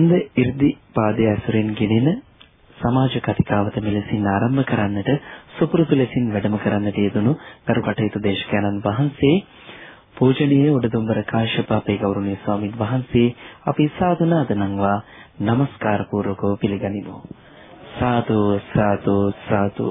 ස්කන්ධ 이르දි පාදයේ ඇසුරෙන් ගෙනෙන සමාජ කතිකාවත මෙලෙසින් ආරම්භ කරන්නට සුපුරුදු ලෙසින් වැඩම කරන්නට යෙදුණු කරුකටයුතු දේශකයන්න් වහන්සේ පූජනීය උඩදුම්බර කාශ්‍යප අපේ ගෞරවනීය ස්වාමින් වහන්සේ අපි සාදුනා දනම්වා নমස්කාර පූර්වකව පිළිගනිමු. සාදු සාදු සාදු.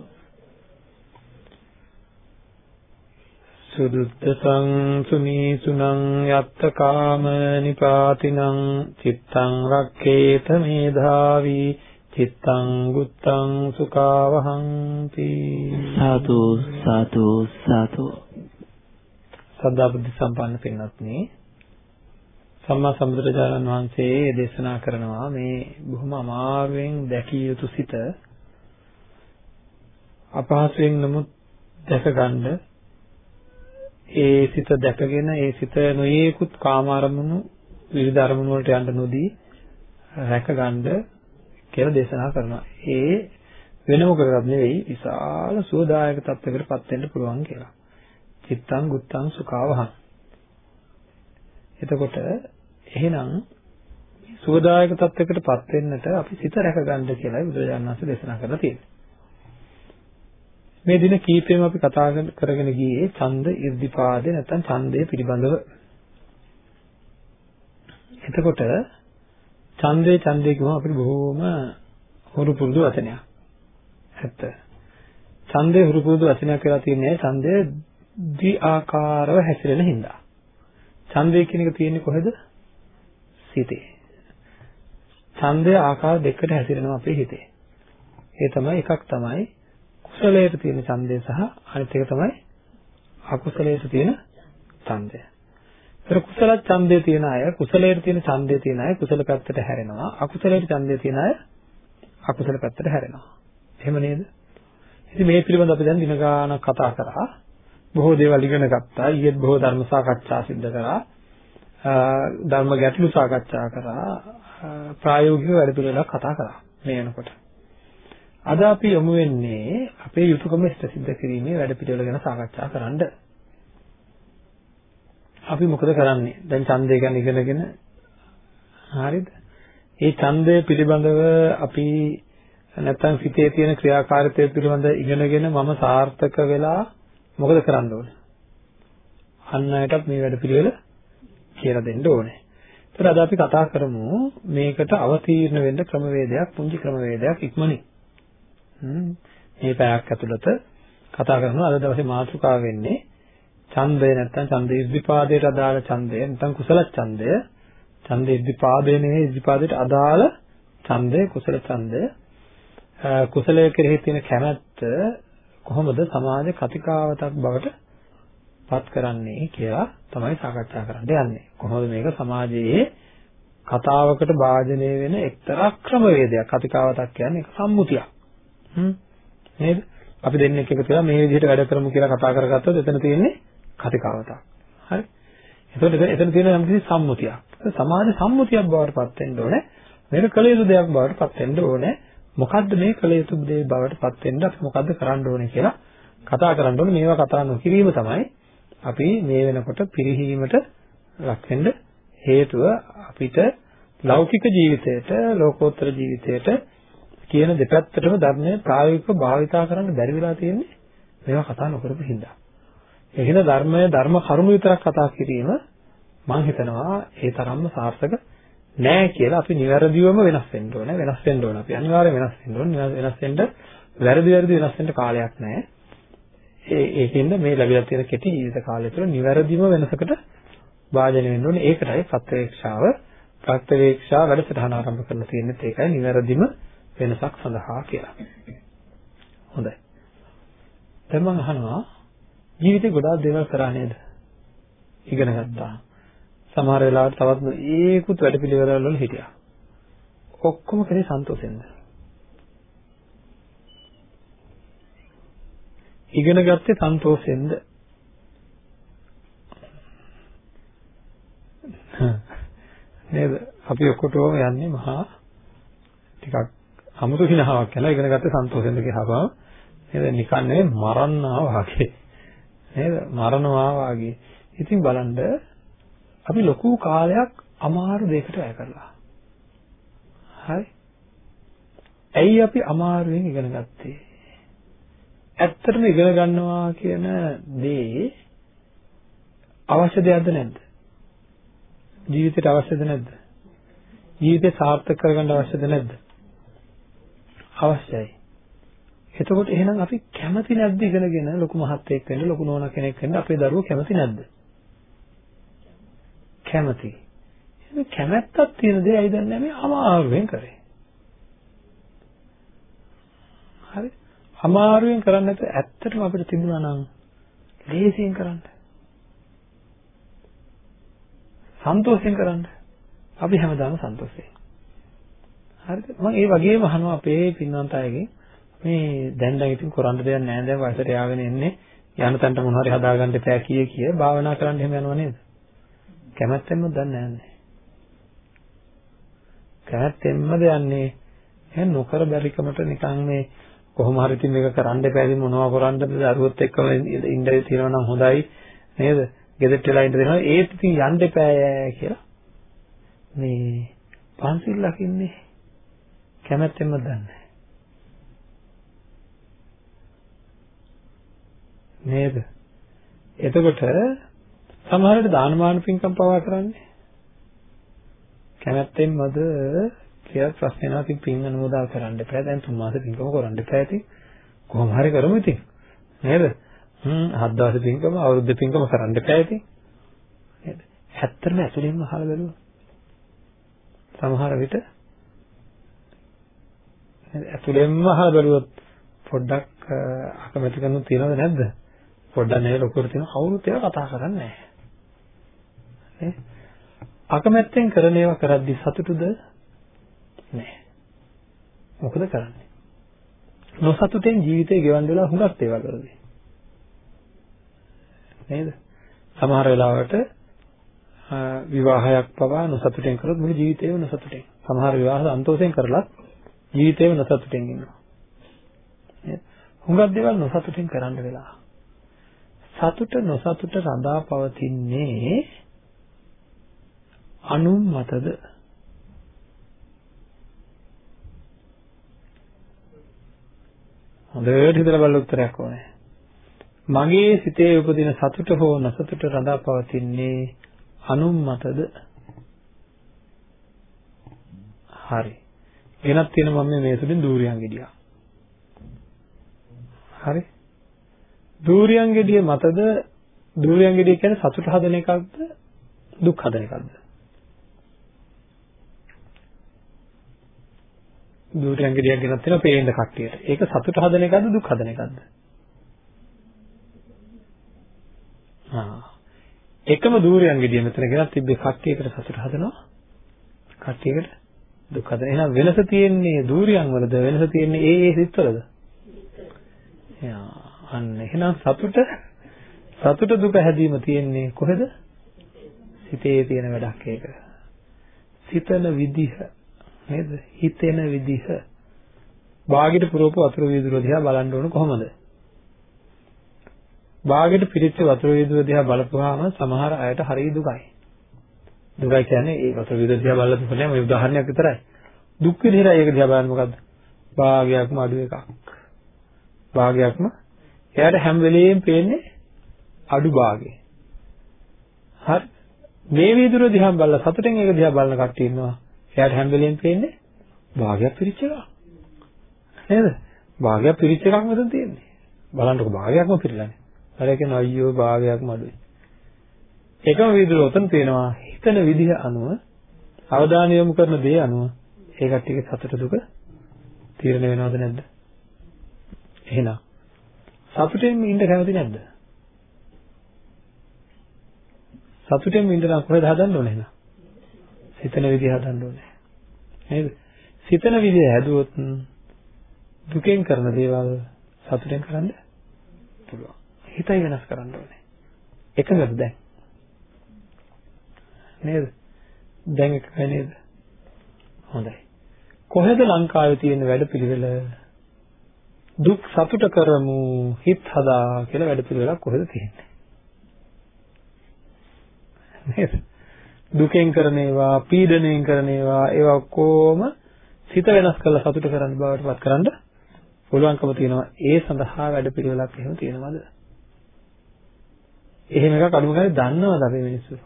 සුදුත්තං සුනීසුනං යත්ත කාම නිපාතිනං චිත්තං රක්කේත මේධාවි චිත්තං ගුත්තං සුඛාවහಂತಿ සාදු සාදු සාදු සදා බුද්ධ සම්පන්න පින්වත්නි සම්මා සම්බුදුරජාණන් වහන්සේ දේශනා කරනවා මේ බොහොම අමාරුවෙන් දැකිය යුතු සිත අපහසුයෙන් නමුත් දැක ගන්න ඒ සිත දැකගෙන ඒ සිත නොයේකුත් කාම අරමුණු විවිධ අරමුණු වලට යන්න නොදී රැකගන්න කියලා දේශනා කරනවා. ඒ වෙන මොකටවත් නෙවෙයි විශාල සුවදායක තත්යකටපත් වෙන්න පුළුවන් කියලා. චිත්තං ගුත්තං සුඛාවහං. එතකොට එහෙනම් සුවදායක තත්යකටපත් වෙන්නට අපි සිත රැකගන්න කියලායි බුදුරජාණන් වහන්සේ දේශනා කරලා තියෙන්නේ. මේ දින කීපෙම අපි කතා කරගෙන ගියේ ඡන්ද ඉර්ධිපාදේ නැත්නම් ඡන්දය පිළිබඳව. එතකොට ඡන්දේ ඡන්දේ කියවම අපිට බොහොම හුරු පුරුදු වචනයක්. ඇත්ත. ඡන්දේ හුරු පුරුදු වචනයක් කියලා තියන්නේ ඡන්දය දි ආකාරව හැසිරෙන හින්දා. ඡන්දය කියන එක තියෙන්නේ කොහෙද? සිතේ. ඡන්දය ආකාර දෙකකට හැසිරෙනවා අපේ හිතේ. ඒ තමයි එකක් තමයි කුසලයට තියෙන ඡන්දය සහ අනිත් එක තමයි අකුසලයට තියෙන ඡන්දය. ඒතර කුසල ඡන්දය තියෙන අය කුසලයට තියෙන ඡන්දය තියෙන අය කුසල පැත්තට හැරෙනවා. අකුසලයට ඡන්දය තියෙන අය අකුසල පැත්තට හැරෙනවා. එහෙම නේද? ඉතින් මේ පිළිබඳව අපි දැන් දින ගානක් කතා කරා. බොහෝ දේවල් ඉගෙන ගත්තා. ඊයේත් බොහෝ ධර්ම සාකච්ඡා සිද්ධ කරා. ධර්ම ගැටළු සාකච්ඡා කරා. ප්‍රායෝගික වැඩ පිළිවෙලක් කතා කරා මේ වෙනකොට. අද අපි යොමු වෙන්නේ අපේ යුතුයකම ඉෂ්ට සිද්ධ කිරීමේ වැඩ පිළිවෙල ගැන සාකච්ඡා කරන්න. අපි මොකද කරන්නේ? දැන් ඡන්දය ගැන ඉගෙනගෙන හරිද? මේ ඡන්දය පිළිබඳව අපි නැත්තම් සිතේ තියෙන ක්‍රියාකාරීත්වය පිළිබඳව ඉගෙනගෙන මම සාර්ථක වෙලා මොකද කරන්න ඕනේ? අන් අයටත් මේ වැඩ පිළිවෙල කියලා දෙන්න ඕනේ. ඒතර අද අපි කතා කරමු මේකට අවතීර්ණ වෙන්න ක්‍රමවේදයක්, පුංචි ක්‍රමවේදයක් ඉක්මනින්. මේ පැයක් ඇතුළත කතා කරනවා අද දවසේ මාතෘකාව වෙන්නේ ඡන්දය නැත්නම් ඡන්ද ඉර්ධිපාදයට අදාළ ඡන්දය නැත්නම් කුසල ඡන්දය ඡන්ද ඉර්ධිපාදය නෙවෙයි ඉර්ධිපාදයට අදාළ ඡන්දය කුසල ඡන්දය කුසලයේ කෙරෙහි තියෙන කැමැත්ත කොහොමද සමාජ කතිකාවතක් බවට පත් කරන්නේ කියලා තමයි සාකච්ඡා කරන්න යන්නේ. කොහොමද මේක සමාජයේ කතාවකට භාජනය වෙන එක්තරා ක්‍රමවේදයක්. කතිකාවතක් කියන්නේ සම්මුතියක්. නේද? අපි දෙන්නෙක් එකතු වෙලා මේ විදිහට වැඩ කරමු කියලා කතා කරගත්තොත් එතන තියෙන්නේ කතිකාවතක්. හරි? එතකොට එතන තියෙන යම් කිසි සම්මුතියක්. සමාජ සම්මුතියක් බවට පත් වෙන්න ඕනේ. මේක කළ යුතු දෙයක් බවට පත් වෙන්න ඕනේ. මොකද්ද මේ කළ යුතු දේ බවට පත් වෙන්න අපි මොකද්ද කරන්න ඕනේ කියලා කතා කරන්න ඕනේ. මේවා කතා නොකිරීම තමයි අපි මේ වෙනකොට පිරිහීමට ලක් වෙන්න හේතුව අපිට ලෞකික ජීවිතයට ලෝකෝත්තර ජීවිතයට කියන දෙපැත්තටම ධර්මය ප්‍රායෝගිකව භාවිතා කරන්න බැරි වෙලා තියෙන්නේ මේවා කතා නොකරපු හින්දා. ඒ හින්දා ධර්මය ධර්ම කරුණු විතරක් කතා කිරීම මම හිතනවා ඒ තරම්ම සාර්ථක නෑ කියලා අපි නිවැරදිවම වෙනස් වෙන්න ඕනේ. වෙනස් වෙන්න ඕනේ. අපි අනිවාර්යයෙන් වෙනස් වෙන්න ඕනේ. වෙනස් වෙන්න වැරදි වැරදි වෙනස් වෙන්න කාලයක් නෑ. ඒ ඒකෙන්ද මේ ලැබිලා තියෙන කෙටි ජීවිත කාලය තුළ නිවැරදිම වෙනසකට වාජනය වෙන්න ඕනේ. ඒකටයි ප්‍රත්‍යක්ෂාව ප්‍රත්‍යක්ෂා වැඩසටහන ආරම්භ කරලා තියෙන්නේ ඒකයි නිවැරදිම වෙනසක් සඳහා කියලා. හොඳයි. දැන් මම අහනවා ජීවිතේ ගොඩාක් දේවල් කරා නේද? ඉගෙන ගත්තා. සමහර වෙලාවට තවත් ඒකුත් වැඩපිළිවෙළවල වල හිටියා. ඔක්කොම කරේ සන්තෝෂෙන්ද? ඉගෙන ගත්තේ සන්තෝෂෙන්ද? නේද? අපි ඔක්කොටම යන්නේ මහා ටිකක් අමුතු හිනාවක් කියලා ඉගෙන ගත්තේ සන්තෝෂෙන්ද කියහපම නේද? නිකන් නෙවෙයි මරන්නා වාගේ. නේද? මරනවා වාගේ. ඉතින් බලන්න අපි ලොකු කාලයක් අමාරු දෙයකට වැය කරලා. හරි. ඇයි අපි අමාරුවෙන් ඉගෙන ගත්තේ? ඇත්තටම ඉගෙන ගන්නවා කියන දේ අවශ්‍ය දෙයක්ද නැද්ද? ජීවිතයට අවශ්‍යද නැද්ද? ජීවිතය සාර්ථක කරගන්න අවශ්‍යද නැද්ද? අවශ්‍යයි. එතකොට එහෙනම් අපි කැමති නැද්ද ඉගෙනගෙන ලොකු මහත්යෙක් වෙන්න ලොකු නෝනා කෙනෙක් වෙන්න අපේ දරුවෝ කැමති නැද්ද? කැමති. එහෙනම් කැමැත්තක් තියෙන දේ ඇයි දන්නේ මේ අමාරුවෙන් කරේ? හරි. අමාරුවෙන් කරන්නේ නැත්නම් ඇත්තටම අපිට තිබුණා නම් ලේසියෙන් කරන්න. සන්තෝෂයෙන් කරන්න. අපි හැමදාම සන්තෝෂයෙන්. හරිද? මම ඒ වගේම අහනවා අපේ පින්වන්ත අයගෙන් මේ දැන් දැන් ඉතින් කරන්න දෙයක් නැහැ දැන් වයසට යාගෙන එන්නේ යන තැනට මොන හරි හදාගන්න එපා කිය කිය භාවනා කරන්න එහෙම යනවා නේද? කැමැත්තෙන්ම දන්නේ නැහැ. කැමැත්තෙන්මද යන්නේ? එහෙනම් නොකර බැරිකමට නිකන් මේ කොහොම හරි ඉතින් මේක කරන්න එපා ඉතින් මොනවා කරන්නද දරුවොත් එක්කම ඉන්න තියෙනවා නම් හොඳයි නේද? ගෙදරට වෙලා ඉන්න දෙනවා ඒත් ඉතින් යන්න එපා කියලා මේ පන්සිල් ලකින්නේ කැමැත්තෙන්ම දන්නේ නේද? එතකොට සමහරවිට දානමාන පින්කම් පවා කරන්නේ. කැමැත්තෙන්මද කියලා ප්‍රශ්න එනවා. ඉතින් පින් අනුමෝදා කරන්න එපා. දැන් තුන් මාස පින්කම කරන්න එපා. ඉතින් කොහොම හරි කරමු ඉතින්. නේද? හ්ම් හත් දවස් පින්කම අවුරුද්ද පින්කම කරන්න එපා ඉතින්. නේද? ඇත්තටම ඇතුළෙන්ම අහලා බලුවා සමහර විට ඇතුළෙන්ම අහලා බලුවොත් පොඩ්ඩක් අකමැතිකම් තියෙනවද නැද්ද පොඩ්ඩක් නෙවෙයි ලොකුට තියෙන කවුරුත් ඒවා කතා කරන්නේ නැහැ අකමැත්තෙන් කරන ඒවා කරද්දි සතුටුද නැහැ. මොකද කරන්නේ? නොසතුටෙන් ජීවිතේ ගෙවන් වෙලා හුඟක් දේවල් වලදී. නේද? සමහර වෙලාවට විවාහයක් පවා නොසතුටෙන් කරොත් මුළු ජීවිතේම නොසතුටෙන්. සමහර විවාහ සන්තෝෂයෙන් කරලත් ජීවිතේම නොසතුටෙන් ඉන්නවා. නේද? හුඟක් දේවල් නොසතුටින් කරන්න වෙලා. සතුට නොසතුට රඳා පවතින්නේ අනුන් මතද හොඳට හිතලා බලලා උත්තරයක් ඕනේ. මගේ සිතේ උපදින සතුට හෝ නැසතුට රඳා පවතින්නේ අනුන් මතද? හරි. වෙනත් තියෙන මම මේ තුලින් දූරියන් ගෙඩියා. හරි. දූරියන් ගෙඩිය මතද දූරියන් ගෙඩිය කියන්නේ සතුට හදන එකක්ද දුක් හදන එකක්ද? දූරියන් ගෙඩියක් ගෙනත් තියෙනවා පේන්න කට්ටියට. ඒක සතුට හදන එකක්ද දුක් හදන එකක්ද? ආ. එකම දූරියන් ගෙඩිය මෙතන ගෙනත් තිබ්බේ කට්ටියකට සතුට හදනවා. කට්ටියකට දුක් හදන. එහෙනම් වෙනස තියෙන්නේ දූරියන් වලද වෙනස තියෙන්නේ ඒ ඒ සිත්වලද? යා අන්න එහෙනම් සතුට සතුට දුක හැදීම තියෙන්නේ කොහෙද? සිතේ තියෙන වැඩක් ඒක. සිතන විදිහ නේද? හිතෙන විදිහ. බාගෙට පුරවපු වතුර වීදුර දිහා බලන්න ඕන කොහොමද? බාගෙට පිරිච්ච වතුර වීදුර දිහා බලපුවාම සමහර අයට හරි දුකයි. දුකයි කියන්නේ ඒ වතුර වීදුර දිහා බලලා තිබුණේ මේ උදාහරණයක් විතරයි. දුක් විදිහට ඒක දිහා බලන්න මොකද්ද? භාගයක්ම අඩු එකක්. භාගයක්ම එයාට හැම වෙලෙම පේන්නේ අඩු භාගේ. හරි. මේ වීදුර දිහා බලලා සතුටෙන් ඒක දිහා බලන කට්ටිය ඉන්නවා. එයාට හැම වෙලෙම පේන්නේ භාගයක් පිරිච්ච එකක්. නේද? භාගයක් පිරිච්ච එකක් මෙතන තියෙන්නේ. බලන්නකො භාගයක්ම පිරලානේ. අර කියන අයියෝ භාගයක්ම අඩුයි. එකම විදිහට උතන තියෙනවා හිතන විදිහ අනුව අවධානය යොමු කරන දේ අනුව ඒ කට්ටියගේ සතුට දුක තීරණය වෙනවද නැද්ද? එහෙනම් සතුටෙන් ඉන්න කැමති නැද්ද? සතුටෙන් ඉන්න නම් කොහෙද හදන්න ඕනේ එහෙනම්? සිතන විදිහ හදන්න ඕනේ. නේද? සිතන විදිහ හැදුවොත් දුකෙන් කරන දේවල් සතුටෙන් කරන්න පුළුවන්. හිතයි වෙනස් කරන්න ඕනේ. එකඟද දැන්? නේද? දැන් එකයි නේද? හොඳයි. කොහෙද ලංකාවේ තියෙන වැඩපිළිවෙල දුක් සතුට කරමු හිත හදා කියලා වැඩපිළිවෙලක් කොහෙද තියෙන්නේ? නේද? දුකෙන් කරන ඒවා, පීඩණයෙන් කරන ඒවා, ඒවා කොහොම සිත වෙනස් කරලා සතුට කරන්න බවට පත් කරන්න පුළුවන්කම තියෙනවා. ඒ සඳහා වැඩපිළිවෙලක් එහෙම තියෙනවද? එහෙම එකක් අඩුම ගානේ දන්නවද අපේ මිනිස්සු?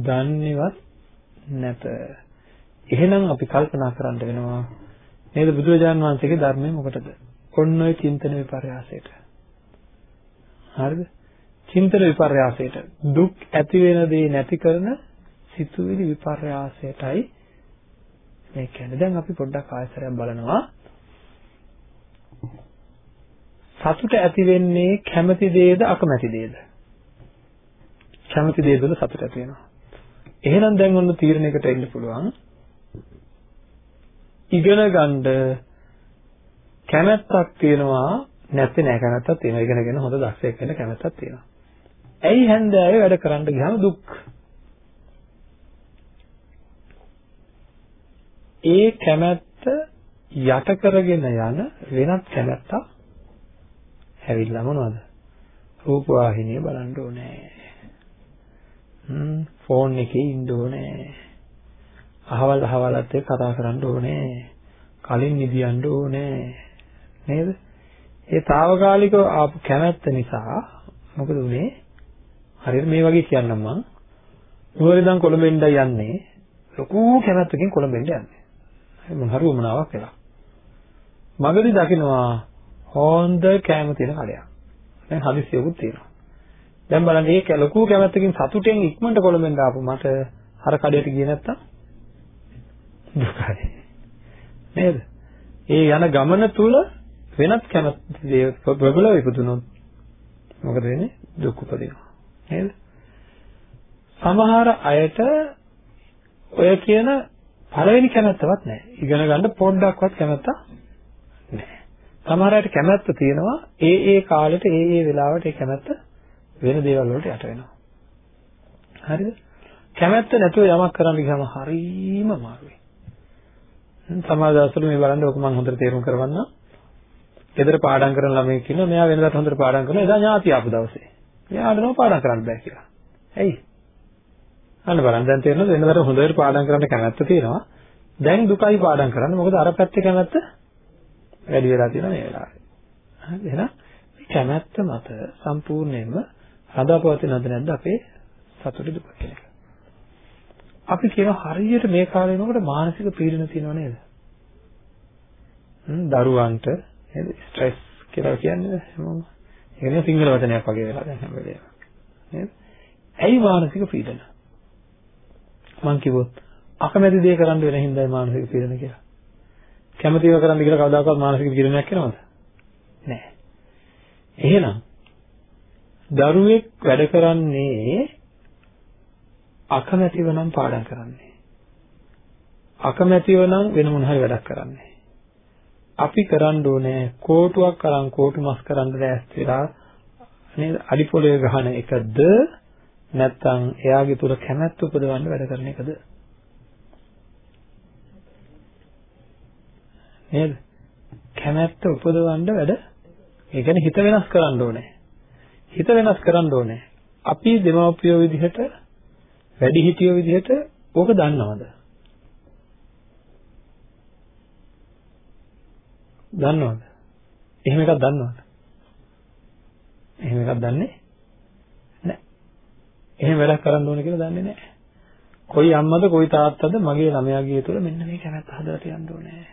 දන්නේවත් නැත. එහෙනම් අපි කල්පනා කරන්න වෙනවා නේද බුදුරජාන් වහන්සේගේ ධර්මය මොකටද? ඔන්න ඔය චින්තන විපර්යාසයට. හරිද? චින්තන විපර්යාසයට දුක් ඇති වෙන දේ නැති කරන සිතුවිලි විපර්යාසයටයි මේ කියන්නේ. දැන් අපි පොඩ්ඩක් ආයතරයක් බලනවා. සතුට ඇති වෙන්නේ කැමති දේද අකමැති දේද? කැමති දේ වල සතුට ඇති වෙනවා. එහෙනම් දැන් ඔන්න තීරණයකට එන්න පුළුවන්. ඉගෙන ගන්න කැමැත්තක් තියෙනවා නැත්නම් නෑ කැමැත්තක් තියෙනවා. ඉගෙනගෙන හොඳ දක්ෂයෙක් වෙන්න කැමැත්තක් තියෙනවා. ඇයි හැන්දෑවේ වැඩ කරන්න ගියාම දුක්? ඒ කැමැත්ත යට කරගෙන යන වෙනත් කැමැත්තක් හැවිල්ලා මොනවද? රූප වාහිනිය බලන්න ඕනේ. හ්ම් ෆෝන් එකේ ඉන්න ඕනේ. අහවල් අහවලත් එක්ක කතා කරන්න ඕනේ. කලින් නිදියන්න ඕනේ. නේද? ඒ తాවකාලිකව ආපු කැමැත්ත නිසා මොකද උනේ? හරියට මේ වගේ කියන්නම් මං. නුවරදන් කොළඹෙන්ද යන්නේ ලොකු කැමැත්තකින් කොළඹෙන්ද යන්නේ. මොන හරි වමනාවක් වෙලා. මගදී දකින්නවා හොඳ කෑම තියෙන කඩයක්. දැන් හදිස්සියකුත් තියෙනවා. දැන් බලන්න මේ ලොකු කැමැත්තකින් සතුටෙන් ඉක්මනට කොළඹෙන්ද ආපු මට අර කඩේට ගියේ නැත්තම් දුකයි. නේද? ඒ යන ගමන තුල වෙනත් කැමැති දේ ප්‍රබල ඉපදුනොත් මොකද වෙන්නේ? දුක් උපදිනවා. නේද? සමහර අයට ඔය කියන පළවෙනි කැමැත්තවත් නැහැ. ඉගෙන ගන්න පොඩ්ඩක්වත් කැමැත්තක් නැහැ. සමහර අයට කැමැත්ත තියෙනවා ඒ ඒ කාලෙට ඒ ඒ වෙලාවට ඒ කැමැත්ත වෙන දේවල් වලට යට වෙනවා. හරිද? කැමැත්ත නැතුව යමක් කරන්න ගියාම හරිම අමාරුයි. සමහර දවස්වල මේ බලන්න ඔක මම හොඳට තේරුම් කරවන්නම්. ගෙදර පාඩම් කරන ළමයෙක් ඉන්නවා මෙයා වෙනදාට හොඳට පාඩම් කරනවා එදා ඥාති ආපු දවසේ. මෙයාට නෝ පාඩම් කරන්න බෑ කියලා. ඇයි? අන්න බලන්න දැන් තේරෙනවද වෙනදාට හොඳට පාඩම් කරන්න කැමැත්ත තියෙනවා. දැන් දුකයි පාඩම් කරන්න. මොකද අර පැත්තේ කැමැත්ත වැඩි වෙලා තියෙනවා මේ වෙලාවේ. හරි එහෙනම් මේ කැමැත්ත මත සම්පූර්ණයෙන්ම හදාපවතිනවද නැද්ද අපේ සතුට දුක කියන එක. අපි කියන හරියට මේ කාලේ වෙනකොට මානසික පීඩන තියෙනව නේද? හ්ම් දරුවන්ට නේද ස්ට්‍රෙස් කියලා කියන්නේ හැමෝම. ඒ කියන්නේ සිංහල වචනයක් වගේ වෙලා දැන් හැම වෙලේම. නේද? ඇයි මානසික පීඩන? මං කිව්වොත් අකමැති දේ කරන්න වෙන හින්දායි මානසික පීඩන කියලා. කැමතිව කරන්න කියලා කවදාකවත් මානසික පීඩනයක් එනවද? නැහැ. එහෙනම් දරුවෙක් වැඩ කරන්නේ අකමැතිව නම් පාඩම් කරන්නේ. අකමැතිව නම් වෙන මොන හරි වැඩක් කරන්නේ. අපි කරන්න ඕනේ කෝටුවක් අරන් කෝටු මස් කරන්න දැස් වෙලා නේද? අඩිපොළේ ගහන එකද? නැත්නම් එයාගේ තුල කැමැත්ත උපදවන්න වැඩ කරන එකද? නේද? කැමැත්ත උපදවන්න වැඩ ඒ කියන්නේ හිත වෙනස් කරන්න ඕනේ. හිත වෙනස් කරන්න ඕනේ අපි දෙමව්පියෝ විදිහට වැඩිහිටියෝ විදිහට ඕක දන්නවද දන්නවද? එහෙම එකක් දන්නවද? එහෙම එකක් දන්නේ නැහැ. එහෙම වැඩක් කරන්න ඕන කියලා දන්නේ නැහැ. කොයි අම්මද කොයි තාත්තද මගේ ළමයාගේ තුල මෙන්න මේ කැමැත්ත හදලා තියන්න ඕනේ.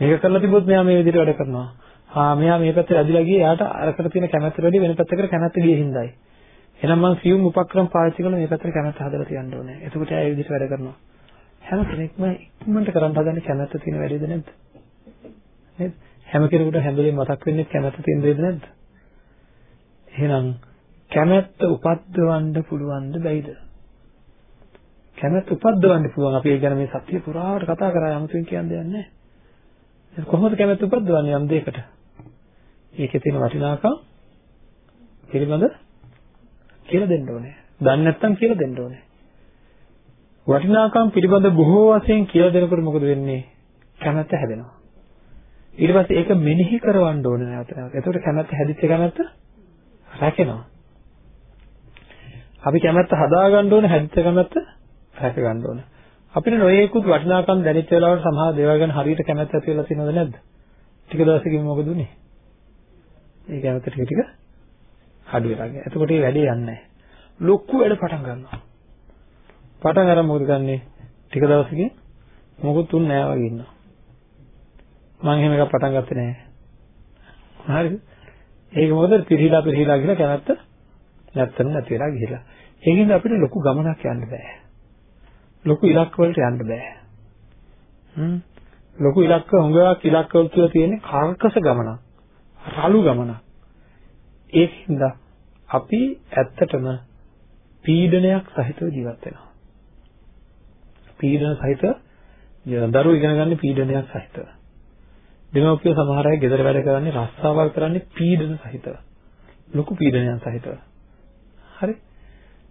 මේක කරලා තිබුත් මෙයා මේ විදිහට වැඩ කරනවා. ආ මෙයා මේ පැත්තට ඇදිලා ගියේ එයාට අරකට තියෙන කැමැත්ත වැඩි වෙන පැත්තකට කැමැත්ත ගියේ හින්දායි. එහෙනම් මම සියුම් උපක්‍රම පාවිච්චි කරලා මේ පැත්තට කැමැත්ත හදලා තියන්න ඕනේ. එතකොට එයා ඒ විදිහට වැඩ කරනවා. හැම කෙනෙක්ම ඉක්මනට කරන්න හදන්නේ කැමැත්ත තියෙන වැඩේද නැද්ද? නේද? හැම කෙනෙකුට හැම වෙලේම මතක් වෙන්නේ කැමැත්ත තියෙන දේද නැද්ද? එහෙනම් කැමැත්ත උපද්දවන්න පුළුවන්ද බැයිද? කැමැත්ත උපද්දවන්න පුළුවන්. අපි ඒ ගැන මේ සත්‍ය පුරාවට කතා කරා යමුතුන් කියන්න දෙයක් නැහැ. කොහොමද කැමැත්ත උපද්දවන්නේ යම් දෙයකට? ඒකේ තියෙන වටිනාකම් පිළිබඳ කියලා දෙන්න ඕනේ. දන්නේ නැත්නම් කියලා දෙන්න ඕනේ. වටිනාකම් පිළිබඳ බොහෝ වශයෙන් කියලා දෙනකොට මොකද වෙන්නේ? කැමැත්ත හැදෙනවා. ඊට පස්සේ ඒක මෙනෙහි කරවන්න ඕනේ නැවත නැවත. එතකොට කැමැත්ත හැදිච්ච කැමැත්ත රැකෙනවා. අපි කැමැත්ත හදාගන්න ඕනේ හැදිච්ච කැමැත්ත රැක ගන්න ඕනේ. අපිට නොයේකුත් වටිනාකම් දැනෙච්ච වෙලාවට සමහර දේවල් ගැන හරියට කැමැත්ත ඇති වෙලා තියෙනවද නැද්ද? ටික දවසකින් මොකද උනේ? ඒ කැමැත්ත ටික ටික අඩු වෙලා ගියා. එතකොට මේ වැඩේ යන්නේ නැහැ. ලොකු වැඩ පටන් ගන්නවා. පටන් අරන් මොකද ගන්නෙ? ටික දවසකින් මොකුත් තුන් නෑ වගේ ඉන්නවා. මම එහෙම එකක් පටන් ගත්තේ නෑ. හරිද? ඒක මොකද පිරිහිලා පිරිහිලා ගිහලා කැමැත්ත නැත්තම් නැති වෙලා ගිහිලා. ඒකින්ද අපිට ලොකු ගමනක් යන්න බෑ. ලොකු ඉලක්ක වලට යන්න බෑ. හ්ම් ලොකු ඉලක්ක හොඟක් ඉලක්ක වල තුල තියෙන කාර්කස ගමනක්. රළු ගමනක්. ඒකින්ද අපි ඇත්තටම පීඩනයක් සහිතව ජීවත් වෙනවා. පීඩන සහිත දරුවෝ ඉගෙන ගන්න පීඩනයක් සහිතව. දෙමව්පියෝ සමහර අය ගෙදර වැඩ කරන්නේ රස්සාවල් කරන්නේ පීඩන සහිතව. ලොකු පීඩනයක් සහිතව. හරි?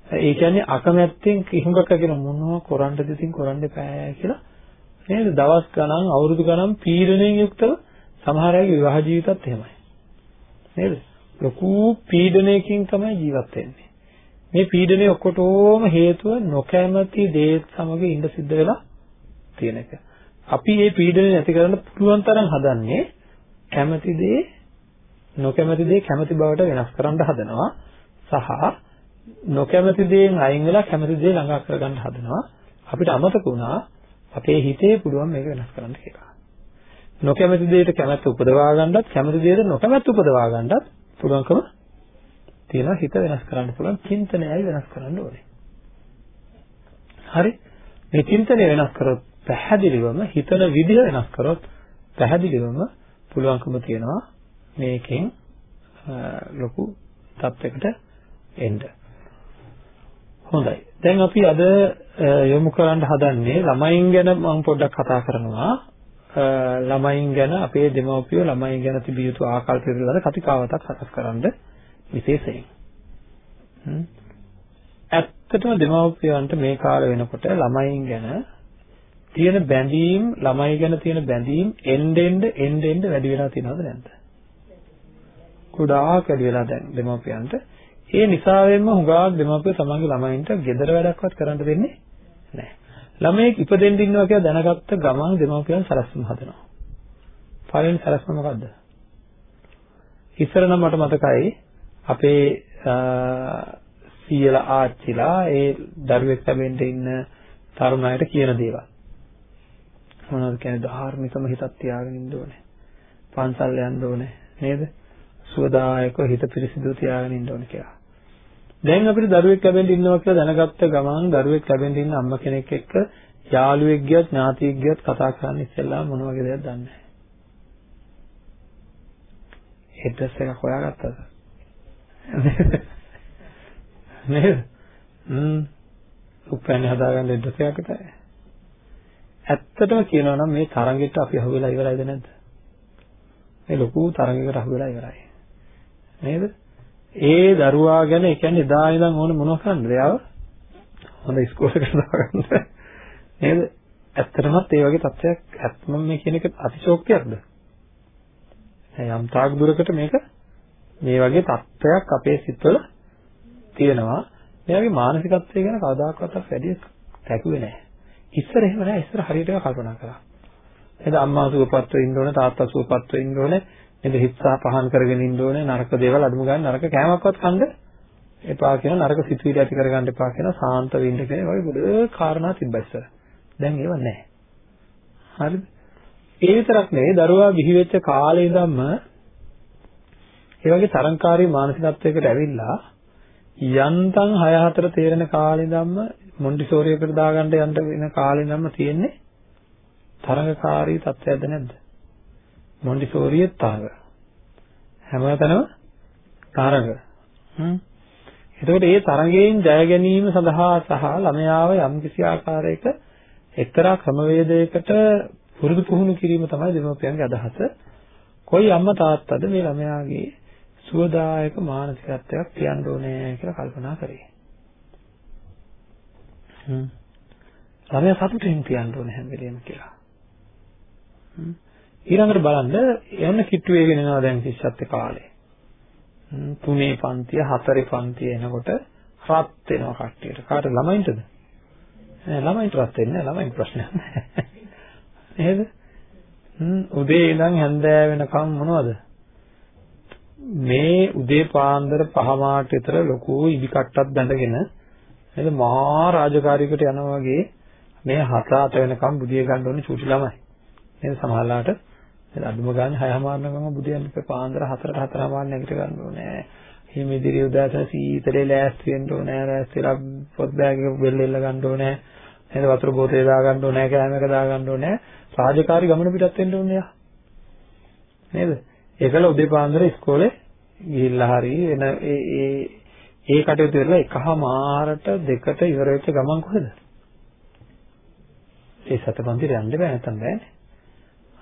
ඒ කියන්නේ අකමැත්තෙන් කිහිඹක කියන මොනවා කරන්නද ඉතින් කරන්න එපා කියලා නේද? දවස් ගණන් අවුරුදු ගණන් පීඩණයෙන් යුක්තව සමහර අයගේ විවාහ ජීවිතත් එහෙමයි. නේද? ලොකු පීඩනයකින් තමයි ජීවත් වෙන්නේ. මේ පීඩනය ඔක්කොටම හේතුව නොකැමැති දේත් සමග ඉඳ සිද්ධ වෙලා තියෙන එක. අපි මේ පීඩනය නැති කරන්න පුළුවන් තරම් හදන්නේ කැමැති දේ නොකැමැති දේ කැමැති බවට වෙනස් කරන්න හදනවා සහ නොකැමති දේෙන් අයින් වෙලා කැමති දේ ළඟා කරගන්න හදනවා. අපිට අමතක වුණා අපේ හිතේ පුළුවන් මේක වෙනස් කරන්න කියලා. නොකැමති දෙයට කැමැත්ත උපදවා ගන්නත් කැමති දෙයට නොකැමැත්ත උපදවා ගන්නත් පුළුවන්කම තියෙනවා හිත වෙනස් කරන්න පුළුවන් චින්තනයයි වෙනස් කරන්න ඕනේ. හරි? මේ චින්තනය වෙනස් කරොත් පැහැදිලිවම හිතන විදිහ වෙනස් කරොත් පැහැදිලිවම පුළුවන්කම තියෙනවා මේකෙන් ලොකු තත්යකට එන්න. හොඳයි. දැන් අපි අද යොමු කරන්න හදන්නේ ළමයින් ගැන මම පොඩ්ඩක් කතා කරනවා. ළමයින් ගැන අපේ දෙමව්පියෝ ළමයින් ගැන තිබිය යුතු ආකල්ප පිළිබඳ කතිකාවතක් සකස් කරන්න විශේෂයෙන්. ඇත්තටම දෙමව්පියන්ට මේ කාල වෙනකොට ළමයින් ගැන තියෙන බැඳීම් ළමයි ගැන තියෙන බැඳීම් එන්න එන්න එන්න එන්න වැඩි වෙලා තියෙනවද නැද්ද? ගොඩාක් වැඩි වෙලා දැන් දෙමව්පියන්ට ඒ නිසාවෙන්ම හුඟක් දෙමාපියෝ තමන්ගේ ළමයින්ට ගෙදර වැඩක්වත් කරන්න දෙන්නේ නැහැ. ළමයෙක් ඉපදෙන්න ඉන්නවා කියලා දැනගත්ත ගමන් දෙමාපියන් සලස්වම හදනවා. පළවෙනි සලස්වම මොකද්ද? ඉස්සර නම් මට මතකයි අපේ සීයලා ආච්චිලා ඒ දරුවෙක් ලැබෙන්න ඉන්න තරුණ අයට කියන දේවල්. මොනවද කියන්නේ ධාර්මිකම හිතක් තියාගෙන ඉන්න ඕනේ. පන්සල් යන්න ඕනේ නේද? සුවදායකව හිත පිරිසිදු තියාගෙන ඉන්න ඕනේ කියලා. දැන් අපිට දරුවෙක් ලැබෙන්න ඉන්නවා කියලා දැනගත්ත ගමන් දරුවෙක් ලැබෙන්න ඉන්න අම්මා කෙනෙක් එක්ක යාළුවෙක් ගියත් ඥාතියෙක් ගියත් කතා කරන්න ඉස්සෙල්ලා මොන වගේ දෙයක්ද දන්නේ නැහැ. ඇඩ්‍රස් එක හොයාගත්තද? නේද? හ්ම්. උපැන්න හදාගන්න ඇඩ්‍රස් එකකට. ඇත්තටම කියනවා නම් මේ තරගෙට අපි අහුවෙලා ඉවරයිද නැද්ද? මේ ලොකු තරගයකට අහුවෙලා ඉවරයි. නේද? ඒ දරුවා ගැන ඒ කියන්නේ එදා ඉඳන් ඕනේ මොනව කරන්නද? එයාව හොඳ ඉස්කෝලේකට දාගන්න. නේද? ඇත්තටමත් ඒ වගේ තත්ත්වයක් ඇත්තම මේ කියන එක අතිශෝක්තියක්ද? යම් තාක් දුරකට මේක මේ වගේ තත්ත්වයක් අපේ සිත්වල තියෙනවා. මේ වගේ මානසිකත්වය ගැන කවදාකවත් වැඩි තැකුවේ නැහැ. ඉස්සර එහෙම නැහැ. ඉස්සර හරියට කල්පනා කරා. නේද? අම්මා සුවපත්ව ඉන්න ඕනේ, තාත්තා සුවපත්ව ඉන්න ඕනේ. නේද හිස්සා පහන් කරගෙන ඉන්න ඕනේ නරක දේවල් අඩුම ගන්න නරක කෑමක්වත් කන්න එපා කියන නරක සිතුවිලි ඇති කරගන්න එපා කියන සාන්ත වෙන්න කියන වගේ ගොඩ කාරණා තිබ්බා ඉස්සර. දැන් ඒව නැහැ. හරිද? ඒ විතරක් නෙවෙයි දරුවා බිහි වෙච්ච කාලේ ඉඳන්ම ඒ වගේ තරංකාරී මානසිකත්වයකට ඇවිල්ලා යන්තම් 6 4 තේරෙන කාලේ ඉඳන්ම මොන්ටිසෝරියකට දාගන්න යන්න වෙන කාලේ ඉඳන්ම තියෙන්නේ තරංගකාරී තත්ත්වයක්ද නැද්ද? මොන්ටිසෝරියේ තරංග. හැමතැනම තරංග. හ්ම්. එතකොට මේ තරංගයෙන් ජය ගැනීම සඳහා සහ ළමයාව යම්කිසි ආකාරයක එක්තරා ක්‍රමවේදයකට පුරුදු පුහුණු කිරීම තමයි දෙමව්පියන්ගේ අදහස. කොයි අම්මා තාත්තද මේ ළමයාගේ සුවදායක මානසිකත්වයක් තියන්න ඕනේ කියලා කල්පනා කරේ. හ්ම්. ළමයා සතුටින් තියන්න ඕනේ හැම වෙලෙම කියලා. හ්ම්. ඊළඟට බලන්න යන්න කිට්ටු වේගෙන යනවා දැන් ශිෂ්‍යත්ව කාලේ. තුනේ පන්තිය හතරේ පන්තිය එනකොට රත් වෙනවා කට්ටියට. කාට ළමයින්ටද? නෑ ළමයින්ට රත් වෙන්නේ නෑ ළමයින් ප්‍රශ්නයක් නෑ. නේද? හ්ම් උදේ ඉඳන් හැන්දෑ වෙනකම් මොනවද? මේ උදේ පාන්දර පහමාට විතර ලොකු ඉදි කට්ටක් බැඳගෙන නේද මහා රාජකාරියකට යනවා වගේ මේ හත අට වෙනකම් බුදිය ගන්න ඕනේ චූටි ළමයි. නේද සමහරලාට අඩුම ගානේ 6:00 බුදියන් පාන්දර 4ට 4:00 නැගිට ගන්න ඕනේ. හිම ඉදිරිය උදෑසන සීතලේ ලෑස්ති වෙන්න ඕනේ. ලෑස්තිලා පොත් බෑග් එක බෙල්ලෙල්ල ගන්න ඕනේ. නේද වතුර බෝතලේ දා ගන්න ඕනේ. කෑම එක දා ගන්න ඕනේ. රාජකාරී ගමන පිටත් වෙන්න ඕනේ යා. නේද? ඒකල උදේ පාන්දර ඉස්කෝලේ ගිහිල්ලා හරි එන ඒ ඒ ඒ කටයුතු කරලා එකහමාරට දෙකට ඉවර වෙච්ච ගමන් කොහෙද? ඒ සතපන්තිට යන්න බෑ නැත්තම් බෑනේ.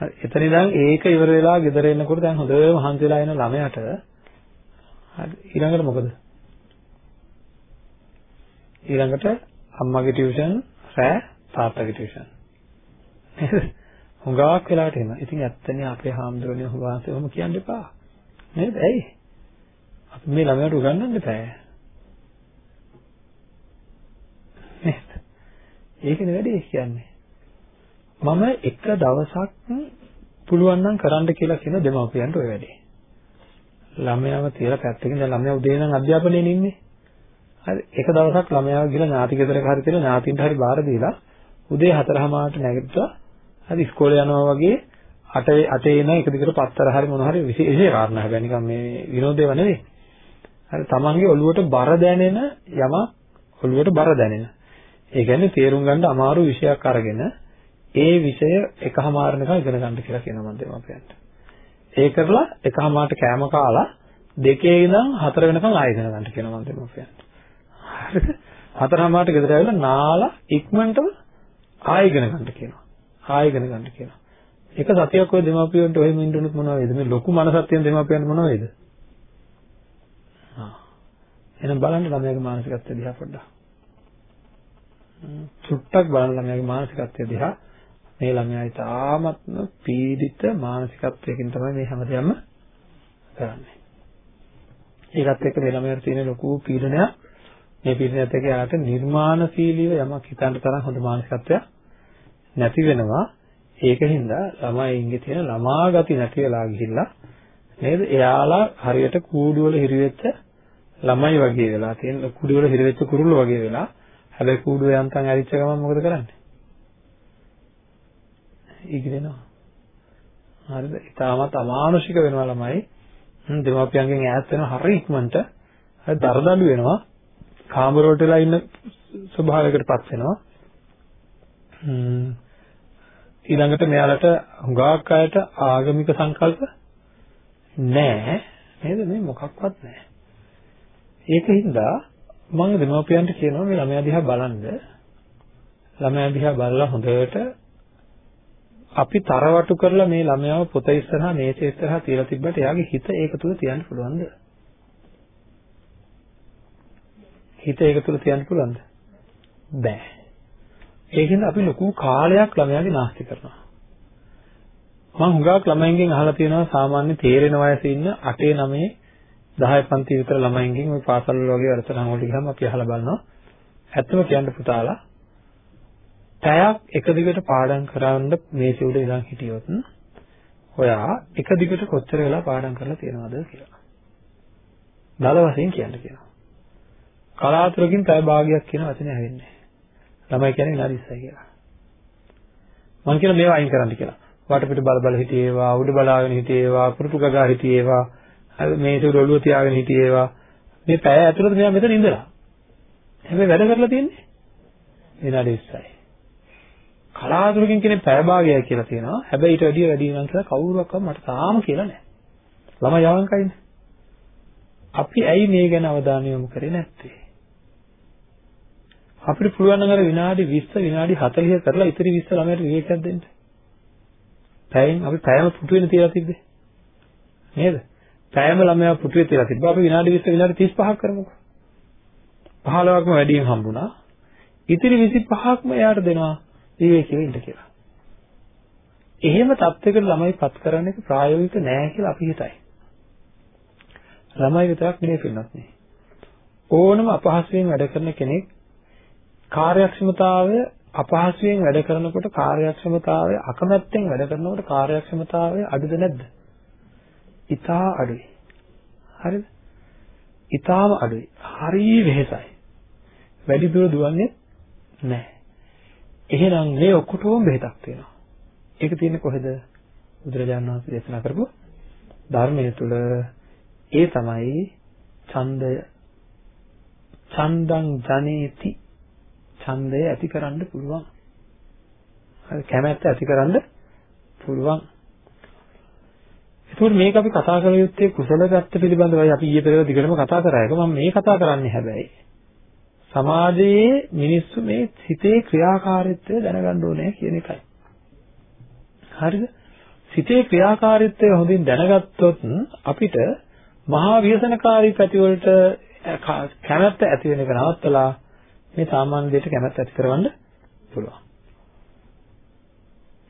හරි එතන ඉඳන් ඒක ඉවර වෙලා ගෙදර එනකොට දැන් හොඳම මහන්සි වෙලා එන ළමයාට හරි ඊළඟට මොකද? ඊළඟට අම්මගේ ටියුෂන් රෑ තාත්තගේ ටියුෂන් හුඟක් වෙලාවට එනවා ඉතින් ඇත්තනේ අපේ හාමුදුරනේ වහන්සේ ඔහොම කියන්න එපා. නේද? ඇයි? අපි මේ ළමයාට උගන්වන්න එපා. නේද? ඒකනේ වැඩි කියන්නේ. මම එක දවසක් පුළුවන් නම් කරන්න කියලා කියන දෙමව්පියන්ට ඔය වැඩේ. ළමයාව තියලා පැත්තකින් දැන් ළමයා උදේ ඉඳන් අධ්‍යාපනයේ ඉන්නේ. හරි එක දවසක් ළමයාව ගිහලා ඥාති ගෙදරක හරි තියලා ඥාතින්ට හරි බාර දීලා උදේ 4:00මාට නැගිටලා හරි ඉස්කෝලේ යනවා වගේ අටේ අටේ එන එක දිගට පත්තර හරි මොන හරි විශේෂ කාරණා හැබැයි නිකන් මේ විනෝදේව නෙවෙයි. හරි තමන්ගේ ඔළුවට බර දැනෙන යමක් ඔළුවට බර දැනෙන. ඒ කියන්නේ තේරුම් ගන්න අමාරු විෂයක් අරගෙන ඒ විෂය එකහමාරනකම් ඉගෙන ගන්න කියලා කියනවා මම දෙමාපියන්ට. ඒ කරලා එකහමාරට කෑම කාලා දෙකේ ඉඳන් හතර වෙනකම් ආයෙ ඉගෙන ගන්න කියනවා මම දෙමාපියන්ට. හරිද? හතරමාරට ගෙදර ඇවිල්ලා නාලා ඉක්මනටම ආයෙ ඉගෙන ගන්න කියනවා. ආයෙ ඉගෙන ගන්න කියනවා. එක සතියක් ඔය දෙමාපියන්ට ඔහෙම ඉන්න උනොත් මොනව වේද? මේ ලොකු මනසක් තියෙන දෙමාපියන්ට මොනව වේද? ආ. එහෙනම් බලන්න ළමයාගේ මානසිකත්වය දිහා පොඩ්ඩක්. චුට්ටක් බලන්න ළමයාගේ මානසිකත්වය දිහා මේ ළමයා ඉතාමත්ම පීඩිත මානසිකත්වයකින් තමයි මේ හැමදේම කරන්නේ. ඒකත් එක්ක මේ ළමයාට තියෙන ලොකු පීඩනයක් මේ පීඩනයත් එක්ක යාට නිර්මාණශීලීව යමක් හිතන්න තරම් හොඳ මානසිකත්වයක් නැති වෙනවා. ඒකින්ද ළමයින්ගේ තියෙන ළමා ගති නැති වෙලා ගිහිල්ලා නේද? එයාලා හරියට කූඩු වල හිරිවෙච්ච ළමයි වගේ වෙලා තියෙන කුඩු වල හිරිවෙච්ච කුරුල්ලෝ වගේ වෙලා හැබැයි කූඩුව යන්තම් ඇරිච්ච ගමන් මොකද කරන්නේ? ඉගිලෙනවා. හරිද? ඊටමත් අමානුෂික වෙනවා ළමයි. දෙමාපියන්ගෙන් ඈත් වෙනවා හරි ඉක්මනට. හරි දරදඬු වෙනවා. කාමර වලට වෙලා ඉන්න ස්වභාවයකටපත් වෙනවා. ඊළඟට මෙයාලට හුඟක් අයට ආගමික සංකල්ප නැහැ නේද මේ මොකක්වත් නැහැ ඒකින්ද මම දෙමාපියන්ට කියනවා මේ ළමයා දිහා බලන්න ළමයා දිහා බලලා හොඳට අපි තරවටු කරලා මේ ළමයාව පොත ඉස්සරහා මේසෙ ඉස්සරහා තියලා තිබ්බට එයාගේ හිත ඒක තුල තියන්න පුළුවන්ද? හිත ඒක තුල තියන්න පුළුවන්ද? බෑ. ඒකෙන් අපි ලොකු කාලයක් ළමයාගේ නාස්ති කරනවා. මම හුඟක් ළමයින්ගෙන් අහලා තියෙනවා සාමාන්‍ය තේරෙන වයසේ ඉන්න 8 9 10 පන්ති විතර ළමයින්ගෙන් ওই පාසල් වල වගේ වැඩසටහන් වලට ගියාම අපි අහලා බලනවා. ඇත්තම කියන්න පුතාලා පැයක් එක දිගට පාඩම් කරවන්න මේසෙ උඩ ඉඳන් හිටියොත් ඔයා එක දිගට කොච්චර වෙලා පාඩම් කරලා තියෙනවද කියලා. දල වශයෙන් කියන්න කියනවා. කලාතුරකින් පැය භාගයක් කියන වචනේ ඇහෙන්නේ. ළමයි කියන්නේ විනාඩි 20යි කියලා. මම කියන මේවා අයින් කරන්න කියලා. වටපිට බල බල හිටියේවා, උඩ බලාගෙන හිටියේවා, පුරුටු ගගා හිටියේවා, හරි මේ ඒක ඔළුව තියාගෙන හිටියේ ඒවා මේ පැය ඇතුළත මෙයා මෙතන ඉඳලා. හැබැයි වැඩ කරලා තියෙන්නේ විනාඩි 20යි. කලාතුරකින් කෙනෙක් පැය භාගයයි කියලා තියෙනවා. හැබැයි ඊට වැඩිය වැඩි වෙනවා කියලා කවුරුවක්වත් මට තාම කියලා නැහැ. ළමයි යවංකයිනේ. අපි ඇයි මේ ගැන අවධානය යොමු කරේ නැත්තේ? අපිට පුළුවන් නම් අර විනාඩි 20 විනාඩි 40 කරලා ඉතිරි 20 ළමයට විවේකයක් දෙන්න. පැයෙන් අපි පැයම පුටු වෙන තියලා තිබ්බේ. නේද? පැයම ළමයා පුටුවේ තියලා තිබ්බා. අපි විනාඩි 20 විනාඩි 35ක් කරමුකෝ. 15ක්ම වැඩියෙන් හම්බුණා. ඉතිරි 25ක්ම එයාට දෙනවා විවේකීව ඉන්න කියලා. එහෙම තත්යකට ළමයි පත් කරන්න එක ප්‍රායෝගික නෑ කියලා අපි හිතයි. ළමයි විතරක් නෙවෙයි පින්නත් නේ. ඕනම අපහසුයෙන් වැඩ කරන කෙනෙක් කාර්යක්ෂමතාවය අපහසුයෙන් වැඩ කරනකොට කාර්යක්ෂමතාවය අකමැත්තෙන් වැඩ කරනකොට කාර්යක්ෂමතාවය අඩුද නැද්ද? ඊටා අඩුයි. හරිද? ඊටාම අඩුයි. හරි වෙහෙසයි. වැඩි දුර දුවන්නේ නැහැ. එහෙනම් මේ ඔක්කොටම බෙහෙතක් තියෙනවා. ඒක තියෙන්නේ කොහෙද? බුදුරජාණන් වහන්සේ දේශනා කරපු ධර්මයේ තුල ඒ තමයි ඡන්දය ඡන්දං ජනේති ඡන්දය ඇතිකරන්න පුළුවන්. හරි කැමැත්ත ඇතිකරන්න පුළුවන්. ඒකෝට මේක අපි කතා කර යුත්තේ කුසල පැත්ත පිළිබඳවයි අපි ඊයේ පෙරේද දිගටම කතා කරා එක මම මේ කතා කරන්නේ හැබැයි සමාජයේ මිනිස්සු මේ සිතේ ක්‍රියාකාරීත්වය දැනගන්න ඕනේ කියන එකයි. හරිද? සිතේ ක්‍රියාකාරීත්වය හොඳින් දැනගත්තොත් අපිට මහා ව්‍යසනකාරී පැතිවලට කැමැත්ත ඇති වෙන එක නවත්තලා මේ සාමාන්‍ය දෙයට කැමැත්ත ඇති කරවන්න පුළුවන්.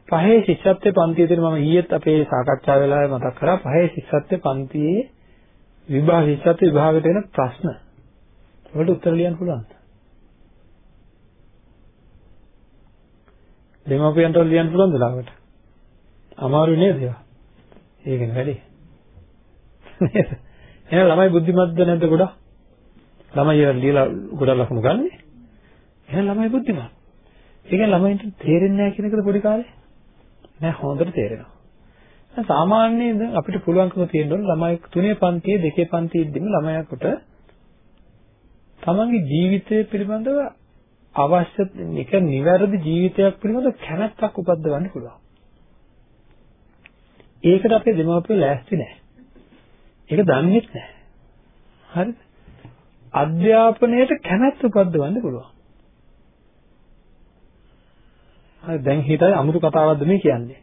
පහේ ශිෂ්‍යත්වයේ පන්තියේදී මම ඊයේත් අපේ සාකච්ඡා වෙලාවේ මතක් කරා පහේ ශිෂ්‍යත්වයේ පන්තියේ විභාග ශිෂ්‍යත්ව විභාගයට එන ප්‍රශ්න වලට උත්තර ලියන්න පුළුවන්. දෙමාපියන්ට ලියන්න පුළුවන්ද ලාවට? අමාරු නේද ඒවා? ඒකනේ වැඩි. නේද? එහෙනම් ළමයි බුද්ධිමත්ද නැද්ද ගොඩක්? ළමයි ලියලා ගොඩක් ලකුණු ගන්නේ? එහෙනම් ළමයි බුද්ධිමත්. ඒ කියන්නේ ළමයින්ට තේරෙන්නේ නැහැ කියන එකද පොඩි කාලේ? නෑ හොඳට තේරෙනවා. දැන් සාමාන්‍යයෙන් දැන් අපිට පුළුවන්කම තියෙන්න ඕන ළමයි තුනේ පන්තියේ දෙකේ පන්තියේදීම ළමයාට තමන්ගේ ජීවිතය පිළිබඳව අවශ්‍ය එක නිවැරදි ජීවිතයක් පිළිබඳව කැමැත්තක් උපද්දවන්න පුළුවන්. ඒකට අපේ දෙමාපියෝ ලෑස්ති නැහැ. ඒක දන්නේ නැහැ. හරිද? අධ්‍යාපනයට කැමැත්ත උපද්දවන්න පුළුවන්. හරි දැන් හිතයි අමුතු කතාවක්ද මේ කියන්නේ?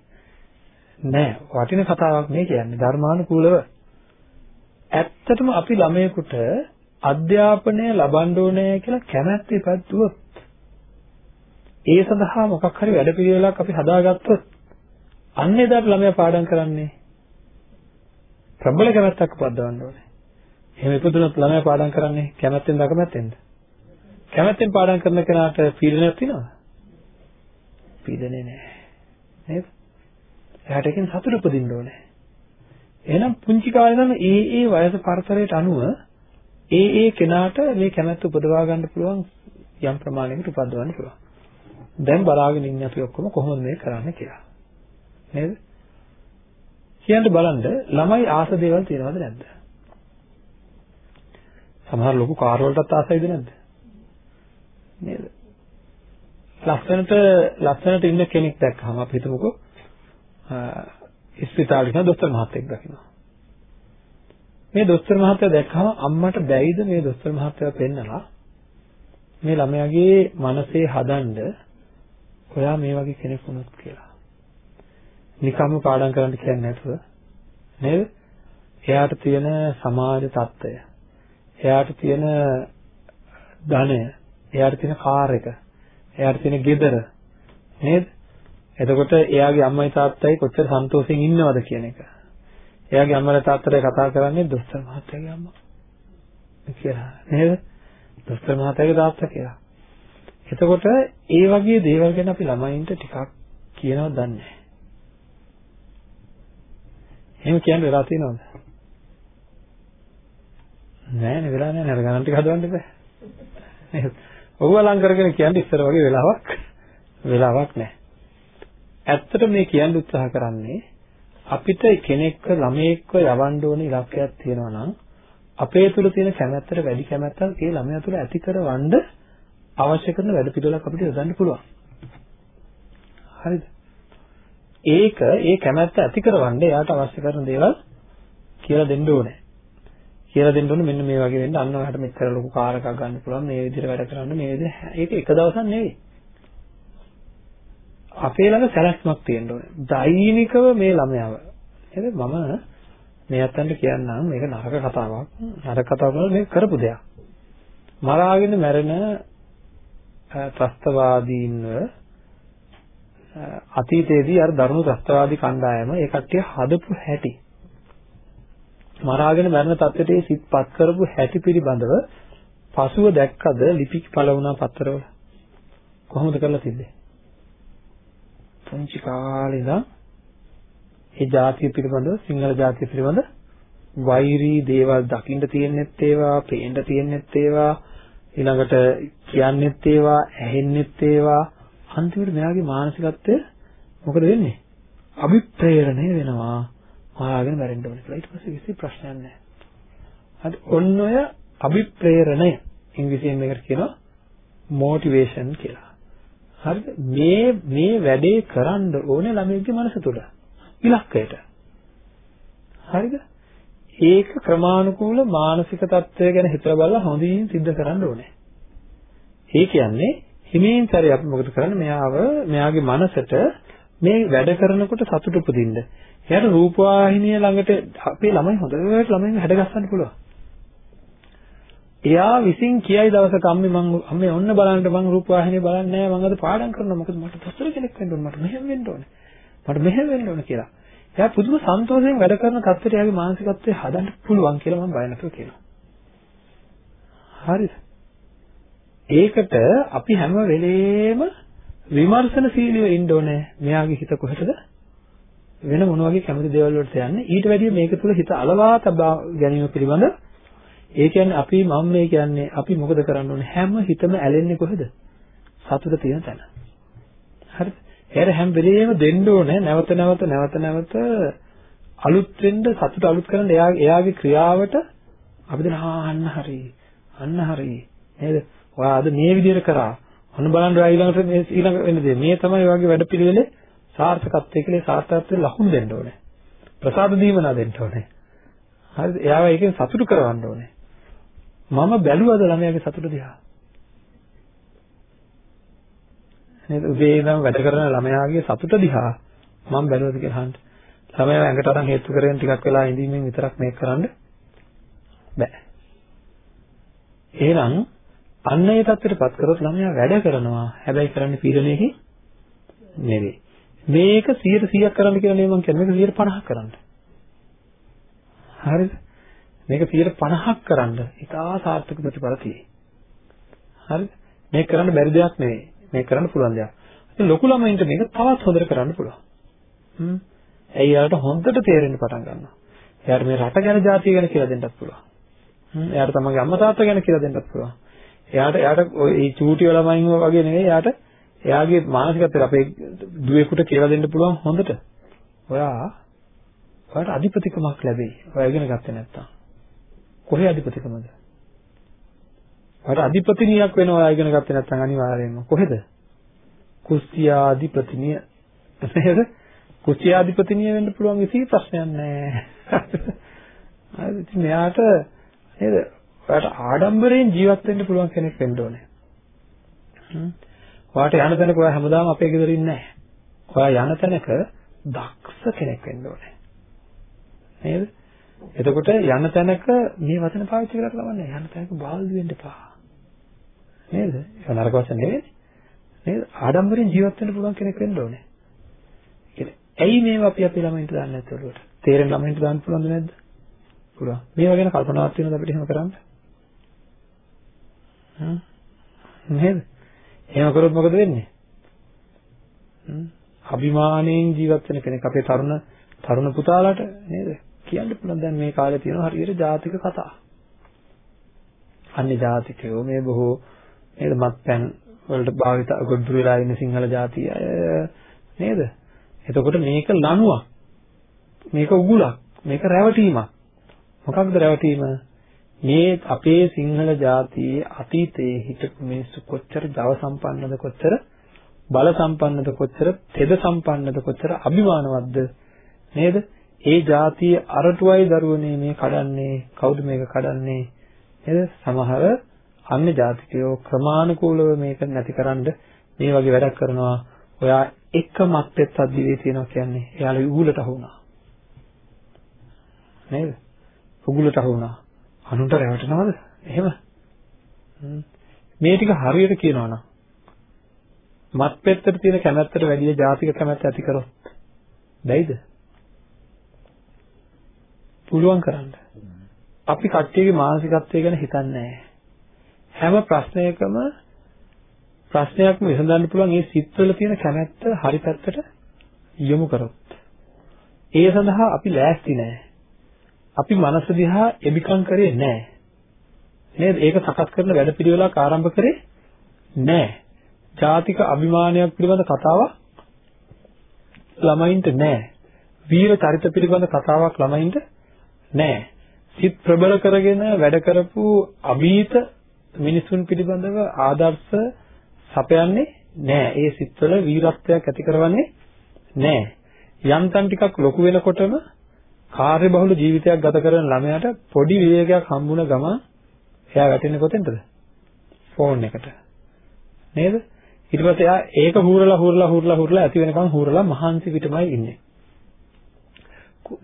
නෑ වටින කතාවක් මේ කියන්නේ ධර්මානුකූලව. ඇත්තටම අපි ළමයෙකුට අධ්‍යාපනය ලබන්න ඕනේ කියලා කැමැත්ත ඉපද්දුවොත් ඒ සඳහා මොකක් හරි වැඩපිළිවෙලක් අපි හදාගත්තොත් අන්න එදාට ළමයා පාඩම් කරන්නේ ප්‍රබල කැමැත්තක් උපදවන්න ඕනේ. එහෙම ඉපදුනොත් ළමයා පාඩම් කරන්නේ කැමැත්තෙන්ද අකමැත්තෙන්ද? කැමැත්තෙන් පාඩම් කරන කෙනාට පීඩනයක් තියෙනවද? පීඩනේ නැහැ. නේද? එයාට එකෙන් සතුට උපදින්න ඕනේ. එහෙනම් පුංචි කාලේ නම් ඒ ඒ වයස පරතරයට අනුව ඒ ඒ කෙනාට මේ කැමැත්ත උපදවා ගන්න පුළුවන් යම් ප්‍රමාණයකට උපදවන්න පුළුවන්. දැන් බලාගෙන ඉන්නේ අපි ඔක්කොම කොහොමද මේ කරන්නේ කියලා. නේද? කියන්න බලන්න ළමයි ආස දේවල් තියනවද නැද්ද? සමහර ලොකු කාර් වලටත් ආසයිද නැද්ද? නේද? ලස්සනට ලස්සනට ඉන්න කෙනෙක් දැක්කම අපි හිතමුකෝ ඉස්පිතාලේ ඉන්න දොස්තර මහත්තයෙක් දකිනවා. මේ දොස්තර මහත්තයා දැක්කම අම්මට බැයිද මේ දොස්තර මහත්තයා පෙන්නලා මේ ළමයාගේ මනසේ හදන්න ඔයා මේ වගේ කෙනෙක් වුණොත් කියලා. නිකම්ම පාඩම් කරන්න කියන්නේ නැතුව නේද? එයාට තියෙන සමාජ තත්ත්වය, එයාට තියෙන ධනය, එයාට තියෙන කාර් එක, එයාට තියෙන ගෙදර නේද? එතකොට එයාගේ අම්මයි තාත්තයි කොච්චර සන්තෝෂෙන් ඉන්නවද කියන එක. එයාගේ අම්මලා තාත්තලා කතා කරන්නේ දොස්තර මහත්තයාගේ අම්මා කියලා නේද? දොස්තර මහත්තයාගේ තාත්තා කියලා. එතකොට ඒ වගේ දේවල් ගැන අපි ළමයින්ට ටිකක් කියනවද දන්නේ නැහැ. එහෙම කියන්න වෙලා තියෙනවද? නෑ නේ වෙලා නෑ නේද ගණන් ටික හදවන්න බෑ. නේද? ඔව් අලං කරගෙන කියන්නේ ඉස්සර වගේ වෙලාවක් වෙලාවක් නෑ. ඇත්තට මේ කියන්න උත්සාහ කරන්නේ අපිට කෙනෙක්ව ළමයෙක්ව යවන්න ඕන ඉලක්කයක් තියෙනවා නම් අපේ තුල තියෙන කැමැත්තට වැඩි කැමැත්තක් ඒ ළමයා තුල ඇති කරවන්න අවශ්‍ය කරන වැඩ පිළිවෙලක් අපිට යොදන්න පුළුවන්. හරිද? ඒක ඒ කැමැත්ත ඇති කරවන්න එයාට අවශ්‍ය කරන දේවල් කියලා දෙන්න ඕනේ. කියලා දෙන්න ඕනේ මෙන්න මේ වගේ වෙන්න අන්න ඔයාලට මෙච්චර ලොකු කාර් එකක් ගන්න පුළුවන් මේ විදිහට වැඩ කරන්න මේ විදිහ ඒක එක දවසක් නෙවෙයි. අපේ ළඟ සැලැස්මක් තියෙන්න ඕනේ. දෛනිකව මේ ළමයාව නේද මම මේ අතන්ට කියන්නම් මේක නරක කතාවක්. නරක කතාවක් නෙවෙයි මේක කරපු දෙයක්. මරාගෙන මැරෙන ත්‍රස්තවාදීන්ව අතීතයේදී අර දරුණු ත්‍රස්තවාදී කණ්ඩායම ඒ කට්ටිය හදපු හැටි මරාගෙන මරණ තත්ත්වයට සිත්පත් කරපු හැටි පිළිබඳව පසුව දැක්කද ලිපි පළ වුණා පත්තරවල කොහොමද කරලා තිබ්බේ පුංචි කාලේ ඉඳන් ඒ ජාතිය පිළිබඳව සිංහල ජාතිය පිළිබඳ වෛරී දේවල් දකින්න තියෙන්නෙත් ඒවා, පේන්න තියෙන්නෙත් ඒවා, ඊළඟට කියන්නෙත් ඒවා, ඇහෙන්නෙත් ඒවා. අන්තිමට මෙයාගේ මානසිකත්වය මොකද වෙන්නේ? අභිප්‍රේරණය වෙනවා. මායාගෙන මැරෙන්න ඕනේ කියලා. ඊට පස්සේ කිසි ප්‍රශ්නයක් නැහැ. හරි ඔන්න ඔය අභිප්‍රේරණය ඉංග්‍රීසියෙන් මේකට කියනවා motivation කියලා. හරිද? මේ මේ වැඩේ කරන්න ඕනේ ළමයිගේ මනස තුල. ඉලක්කයට. හරිද? ඒක ක්‍රමානුකූල මානසික තත්ත්වය ගැන හිතලා බලලා හොඳින් සිද්ධ කරන්න ඕනේ. ඒ කියන්නේ හිමින් සැරේ අපි මොකද කරන්නේ? මෙයාව මෙයාගේ මනසට මේ වැඩ කරනකොට සතුට උපදින්න. එයාට රූපවාහිනිය ළඟට අපේ ළමයි හොඳට ළමයින්ව හැඩගස්සන්න පුළුවන්. එයා විසින් කියයි දවසක අම්මේ මං අම්මේ ඔන්න බලන්න මං රූපවාහිනිය බලන්නේ නැහැ මං අද පාඩම් කරනවා මොකද මට දොස්තර කෙනෙක් වෙන්න ඕනේ මට මෙහෙම වෙන්න ඕනේ. මට මෙහෙම වෙන්න ඕන කියලා. එයා පුදුම සන්තෝෂයෙන් වැඩ කරන තත්ත්වයට එයාගේ මානසිකත්වය හදන්න පුළුවන් කියලා මම බය නැතුව කියනවා. හරිද? ඒකට අපි හැම වෙලේම විමර්ශනශීලීව ඉන්න ඕනේ. මෙයාගේ හිත කොහෙටද? වෙන මොන වගේ කැමති දේවල් වලට යන්නේ? ඊට වැඩිය මේක තුල හිත අලවා තබා ගැනීම පිළිබඳ ඒ කියන්නේ අපි මම මේ කියන්නේ අපි මොකද කරන්න ඕනේ? හැම හිතම ඇලෙන්නේ කොහෙද? සතුට තියෙන තැන. හරිද? එයාට හැම වෙලේම දෙන්න ඕනේ. නැවත නැවත නැවත නැවත අලුත් වෙන්න සතුට අලුත් කරන්න එයා එයාගේ ක්‍රියාවට අපි දෙන අන්න හරි. අන්න හරි. නේද? ඔයා අද මේ විදිහට කරා. ඔන්න බලන්න ඔයා ඊළඟට මේ ඊළඟ වෙන දේ. මේ තමයි ඔයගේ වැඩ පිළිවෙලේ සාර්ථකත්වය කියලා සාර්ථකත්වයට ලකුණු දෙන්න ඕනේ. ප්‍රසාද දීමනා දෙන්න ඕනේ. හරිද? එයාව ඒකෙන් සතුටු කරවන්න ඕනේ. මම බැලුවද ළමයාගේ සතුට දිහා නේද? උදේ ඉඳන් වැඩ කරන ළමයාගේ සතුට දිහා මම බැලුවද කියලා අහන්න. ළමයා ඇඟට අරන් හේතු කරගෙන ටිකක් වෙලා ඉඳීමෙන් විතරක් මේක කරන්න බෑ. එහෙනම් අන්න ඒ தත්ත්වයටපත් කරොත් ළමයා වැඩ කරනවා. හැබැයි කරන්නේ පීඩනයකින් නෙවෙයි. මේක 100%ක් කරන්න කියලා නෙවෙයි මම කියන්නේ මේක 150ක් කරන්න. හරිද? මේක 150ක් කරන්න ඉතා සාර්ථක ප්‍රතිඵල තියෙයි. හරිද? මේක කරන්න බැරි දෙයක් නෙවෙයි. මේක කරන්න පුළුවන් දෙයක්. ඉතින් ලොකු ළමයින්ට මේක තවත් හොඳට කරන්න පුළුවන්. හ්ම්. ඇයි යාට හොඳට තේරෙන්න පටන් ගන්නවා. එයාට මේ රට ගැන ජාතිය ගැන කියලා දෙන්නත් පුළුවන්. හ්ම්. එයාට තමන්ගේ අම්මා තාත්තා ගැන කියලා දෙන්නත් පුළුවන්. එයාට එයාට ওই චූටි ළමයින්ව වගේ නෙවෙයි එයාට එයාගේ මානසිකත්වයට අපේ දුවේකට කියලා දෙන්න පුළුවන් හොඳට. ඔයා ඔයාට අධිපතිකමක් ලැබෙයි. ඔයා ඉගෙන ගත්තේ නැත්තම්. කොහේ අධිපතිකමද? අර අධිපතිනියක් වෙනවා ඉගෙන ගත්තේ නැත්නම් අනිවාර්යයෙන්ම කොහෙද? කුස්තියාධිපතිනිය නේද? කුස්තියාධිපතිනිය වෙන්න පුළුවන් කිසි ප්‍රශ්නයක් නැහැ. හරි ඉතින් මෙයාට නේද? ඔයාට ආඩම්බරයෙන් ජීවත් වෙන්න පුළුවන් කෙනෙක් වෙන්න ඕනේ. හ්ම්. ඔයාට යන තැනක ඔයා හැමදාම අපේ ගෙදර ඉන්නේ නැහැ. ඔයා යන තැනක දක්ෂ කෙනෙක් වෙන්න ඕනේ. නේද? එතකොට යන තැනක මේ වචන පාවිච්චි කරලා කවන්නේ යන තැනක බාල්දු වෙන්න එපා. නේද? ඒක නරක වචන නෙවෙයි. නේද? ආඩම්බරෙන් ජීවත් වෙන්න පුළුවන් කෙනෙක් වෙන්න ඕනේ. කියන්නේ ඇයි මේවා අපි අපේ ළමයින්ට දාන්නේ නැත්තේ ඔළුවට? තේරෙන ළමයින්ට දාන්න පුළුවන්ද නැද්ද? පුළුවන්. මේවා ගැන කල්පනාවක් තියෙනවද අපිට එහෙම කරන්න? හ්ම්. නේද? එහෙම කරොත් මොකද වෙන්නේ? හ්ම්. අභිමාණයෙන් ජීවත් වෙන කෙනෙක් අපේ තරුණ තරුණ පුතාලාට නේද? කියන්න පුළුවන් දැන් මේ කාලේ තියෙන හරියට ජාතික කතා. අන්නේ ජාතිකයෝ මේ බොහෝ නේද මත්පැන් වලට භාවිත ගොඩුරු වෙලා ඉන්න සිංහල ජාතිය නේද එතකොට මේක ලණුවක් මේක උගුලක්. මේක රැවටීමක්. මොකක්ද රැවටීම? මේ අපේ සිංහල ජාතියේ අතීතයේ හිටපු මිනිස්සු කොච්චර ජව සම්පන්නද කොච්චර බල සම්පන්නද කොච්චර තෙද සම්පන්නද කොච්චර අභිමානවත්ද නේද? ඒ ජාතියේ අරටුවයි දරුවනේ මේ කඩන්නේ කවුද මේක කඩන්නේ නේද? සමහර අන්‍ය ජාතිකයෝ ක්‍රමානුකූලව මේක නැතිකරන්න මේ වගේ වැඩක් කරනවා. ඔයා එක මත්පෙත් අද්දිවේ තියනවා කියන්නේ එයාලා උගුලට අහු වුණා. නේද? උගුලට අහු වුණා. අනුන්ට රැවටෙනවද? එහෙම. මේ ටික හරියට කියනවා නම් මත්පැත්තට තියෙන කැමැත්තට වැඩිය ජාතික කැමැත්ත ඇති කරොත් බැයිද? පුළුවන් කරන්න. අපි කට්ටියගේ මානසිකත්වය ගැන හිතන්නේ නැහැ. හැම ප්‍රශ්නයකම ප්‍රශ්නයක්ම විසඳන්න පුළුවන් මේ සිත්වල තියෙන කැමැත්ත හරි පැත්තට යොමු කරොත්. ඒ සඳහා අපි ලෑස්ති නැහැ. අපි මනස දිහා එබිකම් කරේ නැහැ. නේද? ඒක සකස් කරන වැඩපිළිවෙලක් ආරම්භ කරේ නැහැ. ජාතික අභිමානයක් පිළිබඳ කතාවක් ළමයින්ට නැහැ. වීර චරිත පිළිබඳ කතාවක් ළමයින්ට නැහැ. සිත් ප්‍රබල කරගෙන වැඩ කරපු අභීත මිනිසුන් පිළිබඳව ආදර්ශ සපයන්නේ නැහැ. ඒ සිත්වල වීරත්වයක් ඇති කරවන්නේ නැහැ. යන්තම් ටිකක් ලොකු වෙනකොටම කාර්යබහුල ජීවිතයක් ගත කරන ළමයාට පොඩි විවේකයක් හම්බුන ගමන් එයා වැටෙන්නේ කොතෙන්ද? ෆෝන් එකට. නේද? ඊට පස්සේ එයා ඒක හූරලා හූරලා හූරලා හූරලා ඇති වෙනකන් හූරලා මහන්සි පිටමයි ඉන්නේ.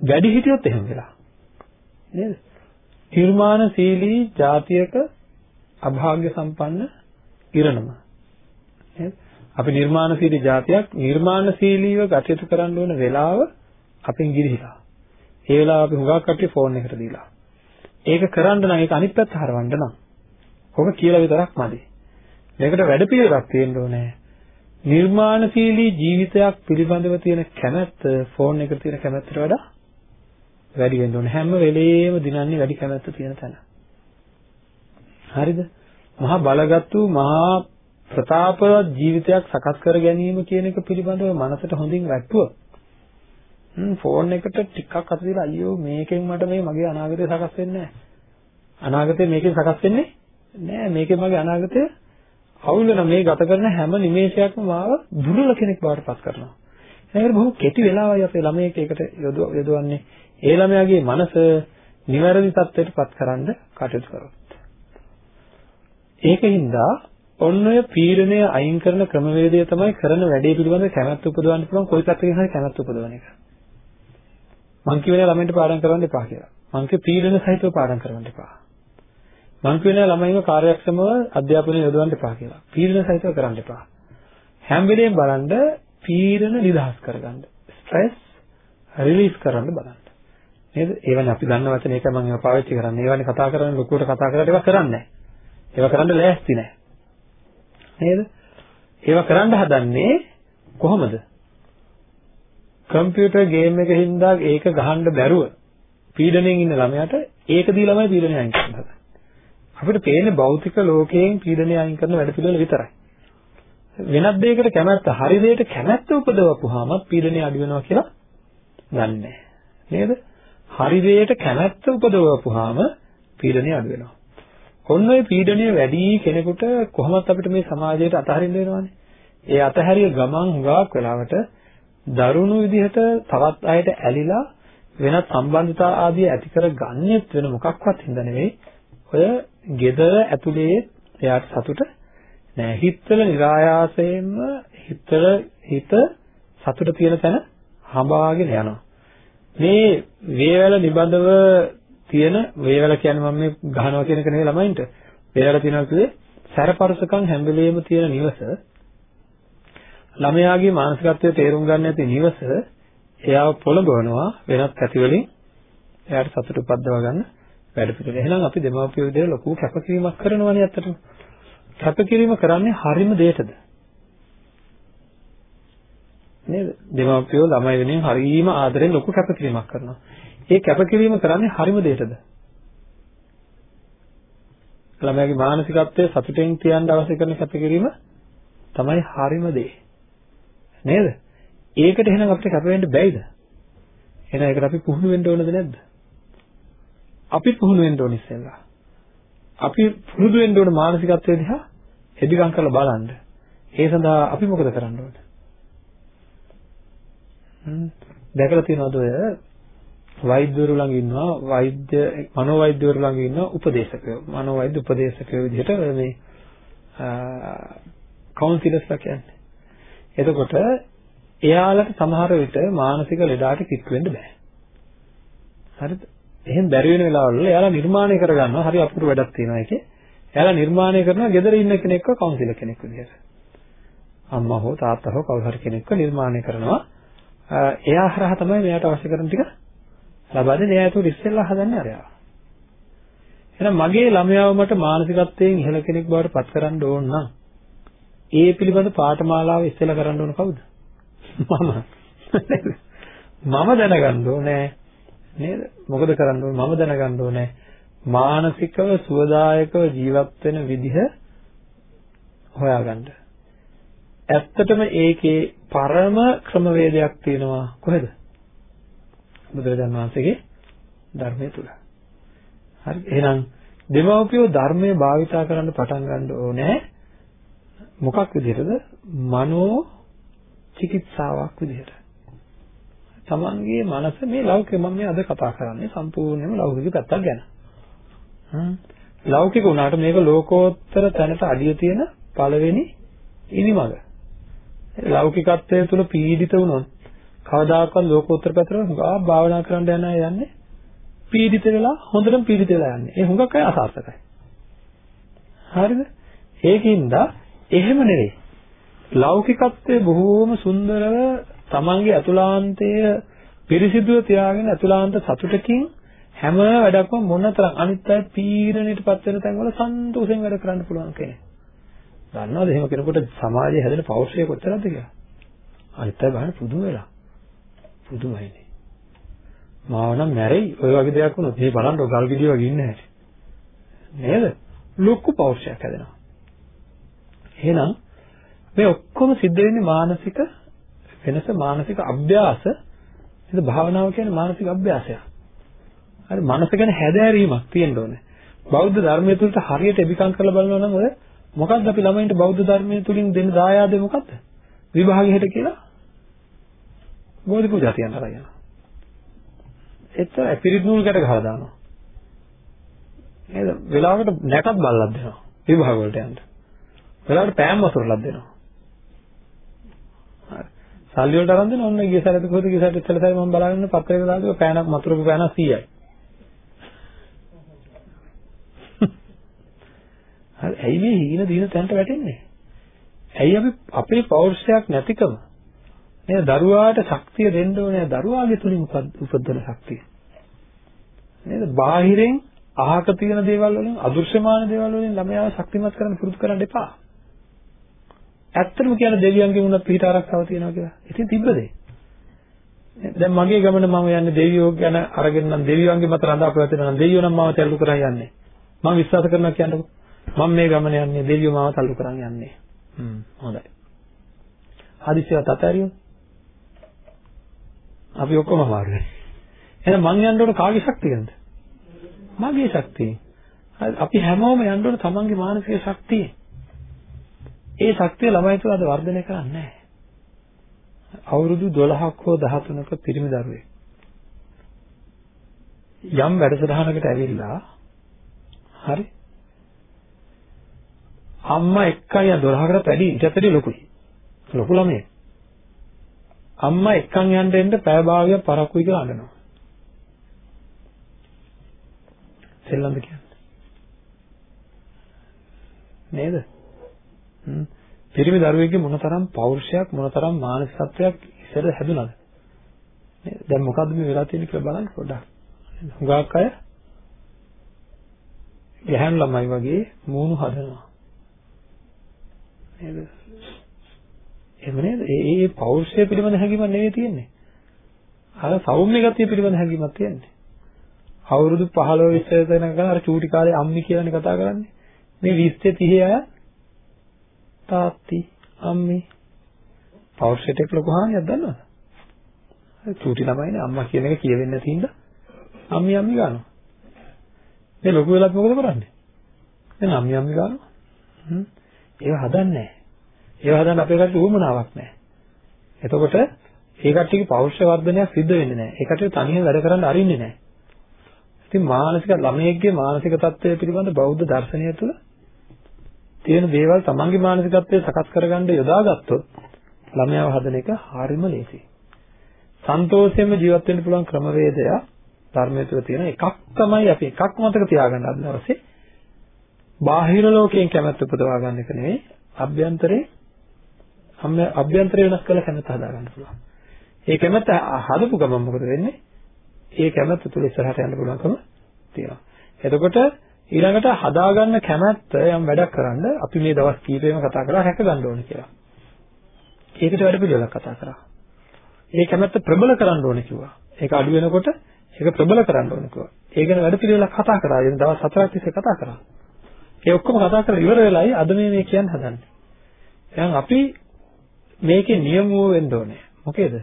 වැඩි හිටියොත් එහෙම වෙලා. නේද? නිර්මාණශීලී જાතියක අභාග්‍ය සම්පන්න ඉරණම. නේද? අපි නිර්මාණශීලී જાතියක් නිර්මාණශීලීව ගතයුතු කරන්න ඕන වෙලාව අපෙන් ගිලිහිලා. ඒ වෙලාව අපි හුඟක් කට්ටිය ෆෝන් එකට දීලා. ඒක කරන්න නම් ඒක අනිත් පැත්ත හරවන්න නම්. ඔබ කියලා විතරක් මදි. මේකට වැඩපිළිවෙලක් තියෙන්න ඕනේ. නිර්මාණශීලී ජීවිතයක් පිළිබඳව තියෙන කැමැත්ත ෆෝන් එකට තියෙන කැමැත්තට වඩා වැඩි වෙන්න ඕනේ. හැම වෙලේම දිනන්නේ වැඩි කැමැත්ත තියෙන තැන. හරිද? මහා බලගත්තු මහා ප්‍රතාපවත් ජීවිතයක් සකස් කර ගැනීම කියන එක පිළිබඳව මනසට හොඳින් වැටුවොත් ෆෝන් එකට ටිකක් අත දීලා අයියෝ මේකෙන් මට මේ මගේ අනාගතය සකස් වෙන්නේ නැහැ. අනාගතේ මේකෙන් සකස් වෙන්නේ නැහැ. මේකෙන් මගේ අනාගතය අවුල් වෙන මේ ගත කරන හැම නිමේෂයක්ම මාව දුර්වල කෙනෙක් බවට පත් කරනවා. ඒකට බොහෝ කෙටි වෙලාවයි අපේ ළමයෙක් ඒකට යොදවන්නේ. ඒ ළමයාගේ මනස නිවැරදි තත්ත්වයට පත් කරන්න කටයුතු කරොත්. ඒකින්ද ඔන්න ඔය පීඩනය අයින් කරන ක්‍රමවේදය තමයි කරන වැඩේ පිළිබඳව කැමැත්ත උපදවන්න පුළුවන් කොයි පැත්තකින් හරි කැමැත්ත උපදවන එක. මං කියවනේ ළමයින්ට පාඩම් කරවන්න එපා කියලා. මං කිය පීඩන සහිතව පාඩම් කරවන්න එපා. මං කියවනේ ළමයින්ව කාර්යක්ෂමව අධ්‍යාපනය යොදවන්න එපා කියලා. පීඩන සහිතව කරන්න එපා. හැම වෙලේම බලන්න පීඩන නිදහස් කරගන්න. ස්ට්‍රෙස් රිලීස් කරන්න බලන්න. නේද? ඒවනේ අපි දන්න වචන ඒක මම ඒවා පාවිච්චි කරන්නේ. ඒවනේ කතා කරන්නේ ලොකුවට කතා කරලා ඒවා කරන්නේ නැහැ. ඒවා කරන්න ලෑස්ති නැහැ. නේද? ඒවා කරන්න හදන්නේ කොහොමද? කම්පියුටර් ගේම් එක හින්දා ඒක ගහන්න බැරුව පීඩණයෙන් ඉන්න ළමයාට ඒක දී ළමයි පීඩනය අයින් කරන්න අපිට පේන්නේ භෞතික ලෝකයෙන් පීඩනය අයින් කරන වැඩ පිළිවෙල විතරයි. වෙනත් දෙයකට කැමැත්ත හරි දෙයකට කැමැත්ත උපදවපුවාම පීඩනය අඩු වෙනවා කියලා දන්නේ නේද? හරි දෙයට කැමැත්ත උපදවපුවාම පීඩනය අඩු වෙනවා. ඔන්න ඔය පීඩනය වැඩි කෙනෙකුට කොහොමත් අපිට මේ සමාජයට අතහරින්න වෙනවනේ. ඒ අතහැරිය ගමන් හුඟක් වෙලාවට දරුණු විදිහට තවත් අයට ඇලිලා වෙනත් සම්බන්ධතා ආදී ඇති කර ගන්නෙත් වෙන මොකක්වත් හින්දා නෙවෙයි. ඔය gedara ඇතුලේ එයාට සතුට නෑ. හිතවල નિરાයාසයෙන්ම හිතවල හිත සතුට තියෙන තැන හඹාගෙන යනවා. මේ වේවැල නිබඳව තියෙන වේවැල කියන්නේ මම මේ ගහනවා කියන එක නෙවෙයි ළමයින්ට. වේවැල තියෙනවා කියේ සැරපරසකම් හැම වෙලෙම තියෙන නිවස ළමයාගේ මානසිකත්වය තේරුම් ගන්න නැති නිවස එයාව පොළඹවනවා වෙනත් පැති වලින් එයාට සතුට උපද්දව ගන්න වැඩ පිළිවෙල. එහෙනම් අපි දෙමාපියෝ විදිහට ලොකු කැපකිරීමක් කරනවානේ ඇත්තටම. කැපකිරීම කරන්නේ හරිම දෙයකටද? නේද? දෙමාපියෝ ළමයි වෙනුවෙන් හරිම ආදරෙන් ලොකු කැපකිරීමක් කරනවා. ඒ කැපකිරීම කරන්නේ හරිම දෙයකටද? ළමයාගේ මානසිකත්වය සතුටෙන් තියන්න අවශ්‍ය කරන කැපකිරීම තමයි හරිම දේ. නේද? ඒකට එහෙනම් අපිට කැප වෙන්න බැයිද? එහෙනම් ඒකට අපි පුහුණු වෙන්න ඕනද නැද්ද? අපි පුහුණු වෙන්න ඕන ඉස්සෙල්ලා. අපි පුරුදු වෙන්න ඕන මානසිකත්වයේ දිහා එදිගම් කරලා බලන්න. ඒ සඳහා අපි මොකද කරන්න ඕන? හ්ම් දැකලා තියෙනවද ඔය වෛද්‍යවරු ළඟ ඉන්නවා වෛද්‍ය මනෝවෛද්‍යවරු ළඟ ඉන්නවා උපදේශකයෝ මනෝවෛද්‍ය උපදේශකයෝ විදිහට මේ කවුන්සිලර්ස්ලා කියන්නේ. එතකොට එයාලට සමහර විට මානසික ලෙඩාට කිට් වෙන්න බෑ. හරිද? එහෙන් බැරි වෙන වෙලාවවල එයාලා නිර්මාණය කරගන්නවා හරි අපූර්ව වැඩක් තියෙනවා ඒකේ. එයාලා නිර්මාණය කරනවා ගෙදර ඉන්න කෙනෙක්ව කවුන්සිලර් කෙනෙක් විදිහට. අම්මා හෝ තාත්තා හෝ කවුරු හරි කෙනෙක්ව නිර්මාණය කරනවා. එයා හරහා තමයි මෙයාට අවශ්‍ය කරන ටික ලබා දෙන්නේ. එයා ඒක ඉස්සෙල්ලා හදන්නේ අරයා. එහෙනම් මගේ ළමයාව මට මානසිකත්වයෙන් ඉහළ කෙනෙක් බවට පත් කරන්න ඕන නම් ඒ පිළිබඳ පාඨමාලාව ඉස්සෙල්ලා කරන්න ඕන කවුද? මම. මම දැනගන්න ඕනේ නේද? මොකද කරන්න ඕනේ? මම දැනගන්න ඕනේ මානසිකව සුවදායකව ජීවත් වෙන විදිහ හොයාගන්න. ඇත්තටම ඒකේ පරම ක්‍රමවේදයක් තියෙනවා කොහෙද? බුදුරජාණන් වහන්සේගේ ධර්මයේ තුල. හරි එහෙනම් දෙමව්පියෝ ධර්මයේ භාවිතා කරන්න පටන් ගන්න ඕනේ මොකක් විදිහටද? මනෝ චිකිත්සාවක් විදිහට. තමන්ගේ මනස මේ ලෞකික මම මේ අද කතා කරන්නේ සම්පූර්ණයෙන්ම ලෞකික පැත්තක් ගැන. හ්ම් ලෞකික වුණාට මේක ලෝකෝත්තර තැනට අඩිය තියෙන පළවෙනි ඉනිමඟ. ලෞකිකත්වයේ තුල පීඩිත වුණොත් කවදාකවත් ලෝකෝත්තර පැත්තට හුඟා භාවනා කරන්න යන අය යන්නේ පීඩිත වෙලා හොඳටම පීඩිත වෙලා යන්නේ. ඒ හුඟක් අය අසාර්ථකයි. හරිද? ඒකින්ද එහෙම නෙවෙයි. ලෞකිකත්වයේ බොහෝම සුන්දරව තමන්ගේ අතුලාන්තය පිරිසිදුව තියාගෙන අතුලාන්ත සතුටකින් හැම වැඩක්ම මොනතරම් අනිත් අය පීඩණයටපත් වෙන තැන්වල සන්තෝෂෙන් වැඩ කරන්න පුළුවන් කෙනෙක්. දන්නවද එහෙම කෙනෙකුට සමාජයේ හැදෙන පෞරුෂය කොච්චරද කියලා? අනිත් අය බලන්න පුදුම වෙලා. පුදුමයිනේ. මාව නම් මැරෙයි ඔය වගේ දෙයක් වුණොත් මේ බලන්න ගල් ගෙඩිය වගේ ඉන්නේ නැහැ. නේද? ලොකු පෞරුෂයක් හැදෙනවා. එහෙනම් මේ ඔක්කොම සිද්ධ වෙන්නේ මානසික වෙනස මානසික අභ්‍යාස නේද භාවනාව කියන්නේ මානසික අභ්‍යාසයක්. හරි මනස ගැන හැදෑරීමක් තියෙන්න ඕනේ. බෞද්ධ ධර්මයේ තුලට හරියට එබිකම් කරලා බලනවා නම් ඔය මොකක්ද අපි ළමයින්ට බෞද්ධ ධර්මයේ තුලින් දෙන දායාදේ මොකක්ද? විභාගෙට කියලා බෝධි පූජා තියන්න අරගෙන. එච්චරයි පිරිත් නූල් ගැට ගහලා දානවා. නේද? වෙලාවකට නැටත් බල්ලක් දෙනවා. විභාග වලට යන්න. වෙලාවට පෑම් වතුරලක් දෙනවා. හරි. සල්ලි වලට අරන් දෙන ඔන්න ගිය සැරේට කොහෙද ගිය සැරේට ඉස්සෙල්ලා සැරේ මම බලාගෙන පත්‍රයක දාලා තිබ්බ පෑනක් මතුරුපු පෑනක් 100යි. හරි ඇයි මේ හීන දින තැනට වැටෙන්නේ? ඇයි අපි අපේ පෞරුෂයක් නැතිකම? නේද දරුවාට ශක්තිය දෙන්න ඕනේ දරුවාගේ තුලින් උපද්දන ශක්තිය. නේද? බාහිරෙන් අහක තියෙන දේවල් වලින් අදෘශ්‍යමාන දේවල් වලින් ළමයාව ශක්තිමත් කරන්න පුරුදු කරන්න එපා. ඇත්තටම කියන දෙවියන්ගේ වුණත් පිට ආරක්ෂාව තියෙනවා කියලා. ඉතින් තිබ්බදේ. දැන් මගේ ගමන මම යන්නේ දෙවියෝ ගැන අරගෙන නම් දෙවියන්ගේ මත රඳා පැවතෙනවා නම් දෙවියෝ නම් මාව තල්ලු කරන් යන්නේ. මම විශ්වාස කරනවා කියන්නකෝ. මම මේ ගමන යන්නේ දෙවියෝ මාව තල්ලු කරන් යන්නේ. හ්ම් හොඳයි. හදිසියවත් අතාරියෝ. අපි ඔක්කොම අමාරුයි. එහෙනම් මං යන්න ඕන කාගේ ශක්තියෙන්ද? මගේ ශක්තියෙන්. අපි හැමෝම යන්න ඕන තමන්ගේ මානසික ශක්තියෙන්. ඒ ශක්තිය ළමයි තුළ අද වර්ධනය කරන්නේ. අවුරුදු 12ක් හෝ 13ක පිරිමි දරුවෙක් යම් වැඩසටහනකට ඇවිල්ලා හරි අම්මා එක්කයි 12කටත් වැඩි ඊටත් වැඩි ලොකුයි. ලොකු ළමයෙක් අම්මා එක්කන් යන්න එන්න පැය භාගයක් පරක්කුයි කියලා අඬනවා. සෙල්ලම්ද කියන්නේ? නේද? පිරිමි දරුවෙක්ගේ මොනතරම් පෞරුෂයක් මොනතරම් මානසිකත්වයක් ඉස්සර හැදුනද නේද? දැන් මොකද්ද මේ වෙලා තියෙන්නේ කියලා බලන්න පොඩ්ඩක්. හුඟක් අය ගැහැණු ළමයි වගේ මූණු හදනවා. නේද එහෙම නේද ඒ ඒ පෞරුෂය පිළිබඳ හැඟීමක් නෙවෙයි තියෙන්නේ අර සෞම්‍ය ගතිය පිළිබඳ හැඟීමක් තියෙන්නේ අවුරුදු 15 20 වෙනකන් අර චූටි කාලේ අම්මි කියලානේ කතා කරන්නේ මේ 20 30 අය තාත්ති අම්මි පෞරුෂයට ලොකු හානියක් දන්නවද? චූටි ළමයිනේ අම්මා කියන එක කියවෙන්නේ නැති හින්දා අම්මි අම්මි ගන්නවා. මේ ලොකු වෙලත් මොකද කරන්නේ? දැන් අම්මි අම්මි ගන්නවා. හ්ම්. ඒව හදන්නේ නැහැ. ඒව හදන්න අපේ කටට උවමනාවක් නැහැ. එතකොට ඒ කට්ටියගේ පෞරුෂ වර්ධනයක් සිද්ධ වෙන්නේ නැහැ. ඒ කට්ටිය තනියම වැඩ කරන්න අරින්නේ නැහැ. ඉතින් මානසික ළමයෙක්ගේ මානසික තත්ත්වය පිළිබඳ බෞද්ධ දර්ශනය තුළ තියෙන දේවල් තමන්ගේ මානසිකත්වය සකස් කරගන්න යොදාගත්තොත් ළමයාව හදන එක හරිම ලේසියි. සන්තෝෂයෙන්ම ජීවත් වෙන්න පුළුවන් ක්‍රමවේදය ධර්මයේ තුල තියෙන එකක් තමයි අපි එකක් මතක තියාගන්න අද දවසේ. බාහිර ලෝකයෙන් කැමැත්ත උපදවා ගන්න එක නෙවෙයි අභ්‍යන්තරේ අභ්‍යන්තරේ වෙනස් කරලා කැමැත්ත හදා ගන්න පුළුවන්. ඒ කැමැත්ත හදපු ගමන් මොකද වෙන්නේ? ඒ කැමැත්ත තුල ඉස්සරහට යන්න පුළුවන්කම තියෙනවා. එතකොට ඊළඟට හදාගන්න කැමැත්ත යම් වැඩක් කරන්න අපි මේ දවස් කීපෙම කතා කරලා හැක ගන්න ඕනේ කියලා. ඒකට වැඩ පිළිවෙලක් කතා කරා. ඒ කැමැත්ත ප්‍රබල කරන්න ඕනේ කිව්වා. ඒක අඩු වෙනකොට ඒක ප්‍රබල කරන්න ඕනේ කිව්වා. ඒ ගැන වැඩ පිළිවෙලක් කතා කරා. ඉතින් දවස් හතරක් තිස්සේ කතා කරා. ඒ ඔක්කොම කතා කරලා ඉවර වෙලයි අද මේ මේ කියන්න හදන්නේ. එහෙනම් අපි මේකේ නියමුව වෙන්න ඕනේ. මොකේද?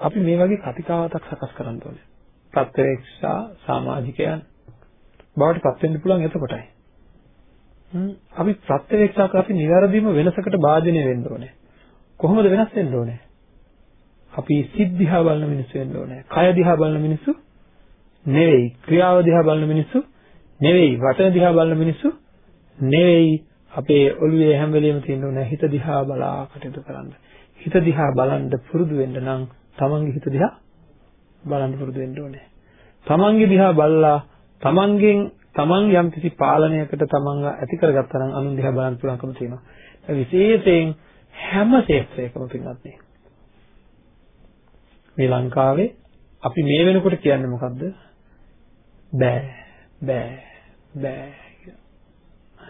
අපි මේ වගේ කතිකාවතක් සකස් කරන්න ඕනේ. ප්‍රත්‍යක්ෂා සමාජිකයන් බවට පත් වෙන්න පුළුවන් එතකොටයි. අපි ප්‍රත්‍යක්ෂා කර අපි નિවැරදිම වෙනසකට භාජනය වෙන්න ඕනේ. කොහොමද වෙනස් වෙන්න ඕනේ? අපි සිද්ධිහා බලන මිනිස්සු වෙන්න ඕනේ. කය දිහා බලන මිනිස්සු නෙවෙයි. ක්‍රියාව දිහා බලන මිනිස්සු නෙවෙයි. වචන දිහා බලන මිනිස්සු නෙවෙයි. අපේ ඔළුවේ හැම වෙලෙම තියෙන්න ඕනේ හිත දිහා බලා කටයුතු කරන්න. හිත දිහා බලන්න පුරුදු වෙන්න නම් තමන්ගේ හිත දිහා බලන්න පුරුදු වෙන්න ඕනේ. තමන්ගේ දිහා බලලා තමන්ගෙන් තමන් යම් කිසි පාලනයකට තමන්ව ඇති කරගත්තා නම් අනුන් දිහා බලන්න පුළුවන්කම තියෙනවා. විශේෂයෙන් හැම ක්ෂේත්‍රයකම පින්නත් මේ ලංකාවේ අපි මේ වෙනකොට කියන්නේ මොකද්ද? බෑ බෑ බෑ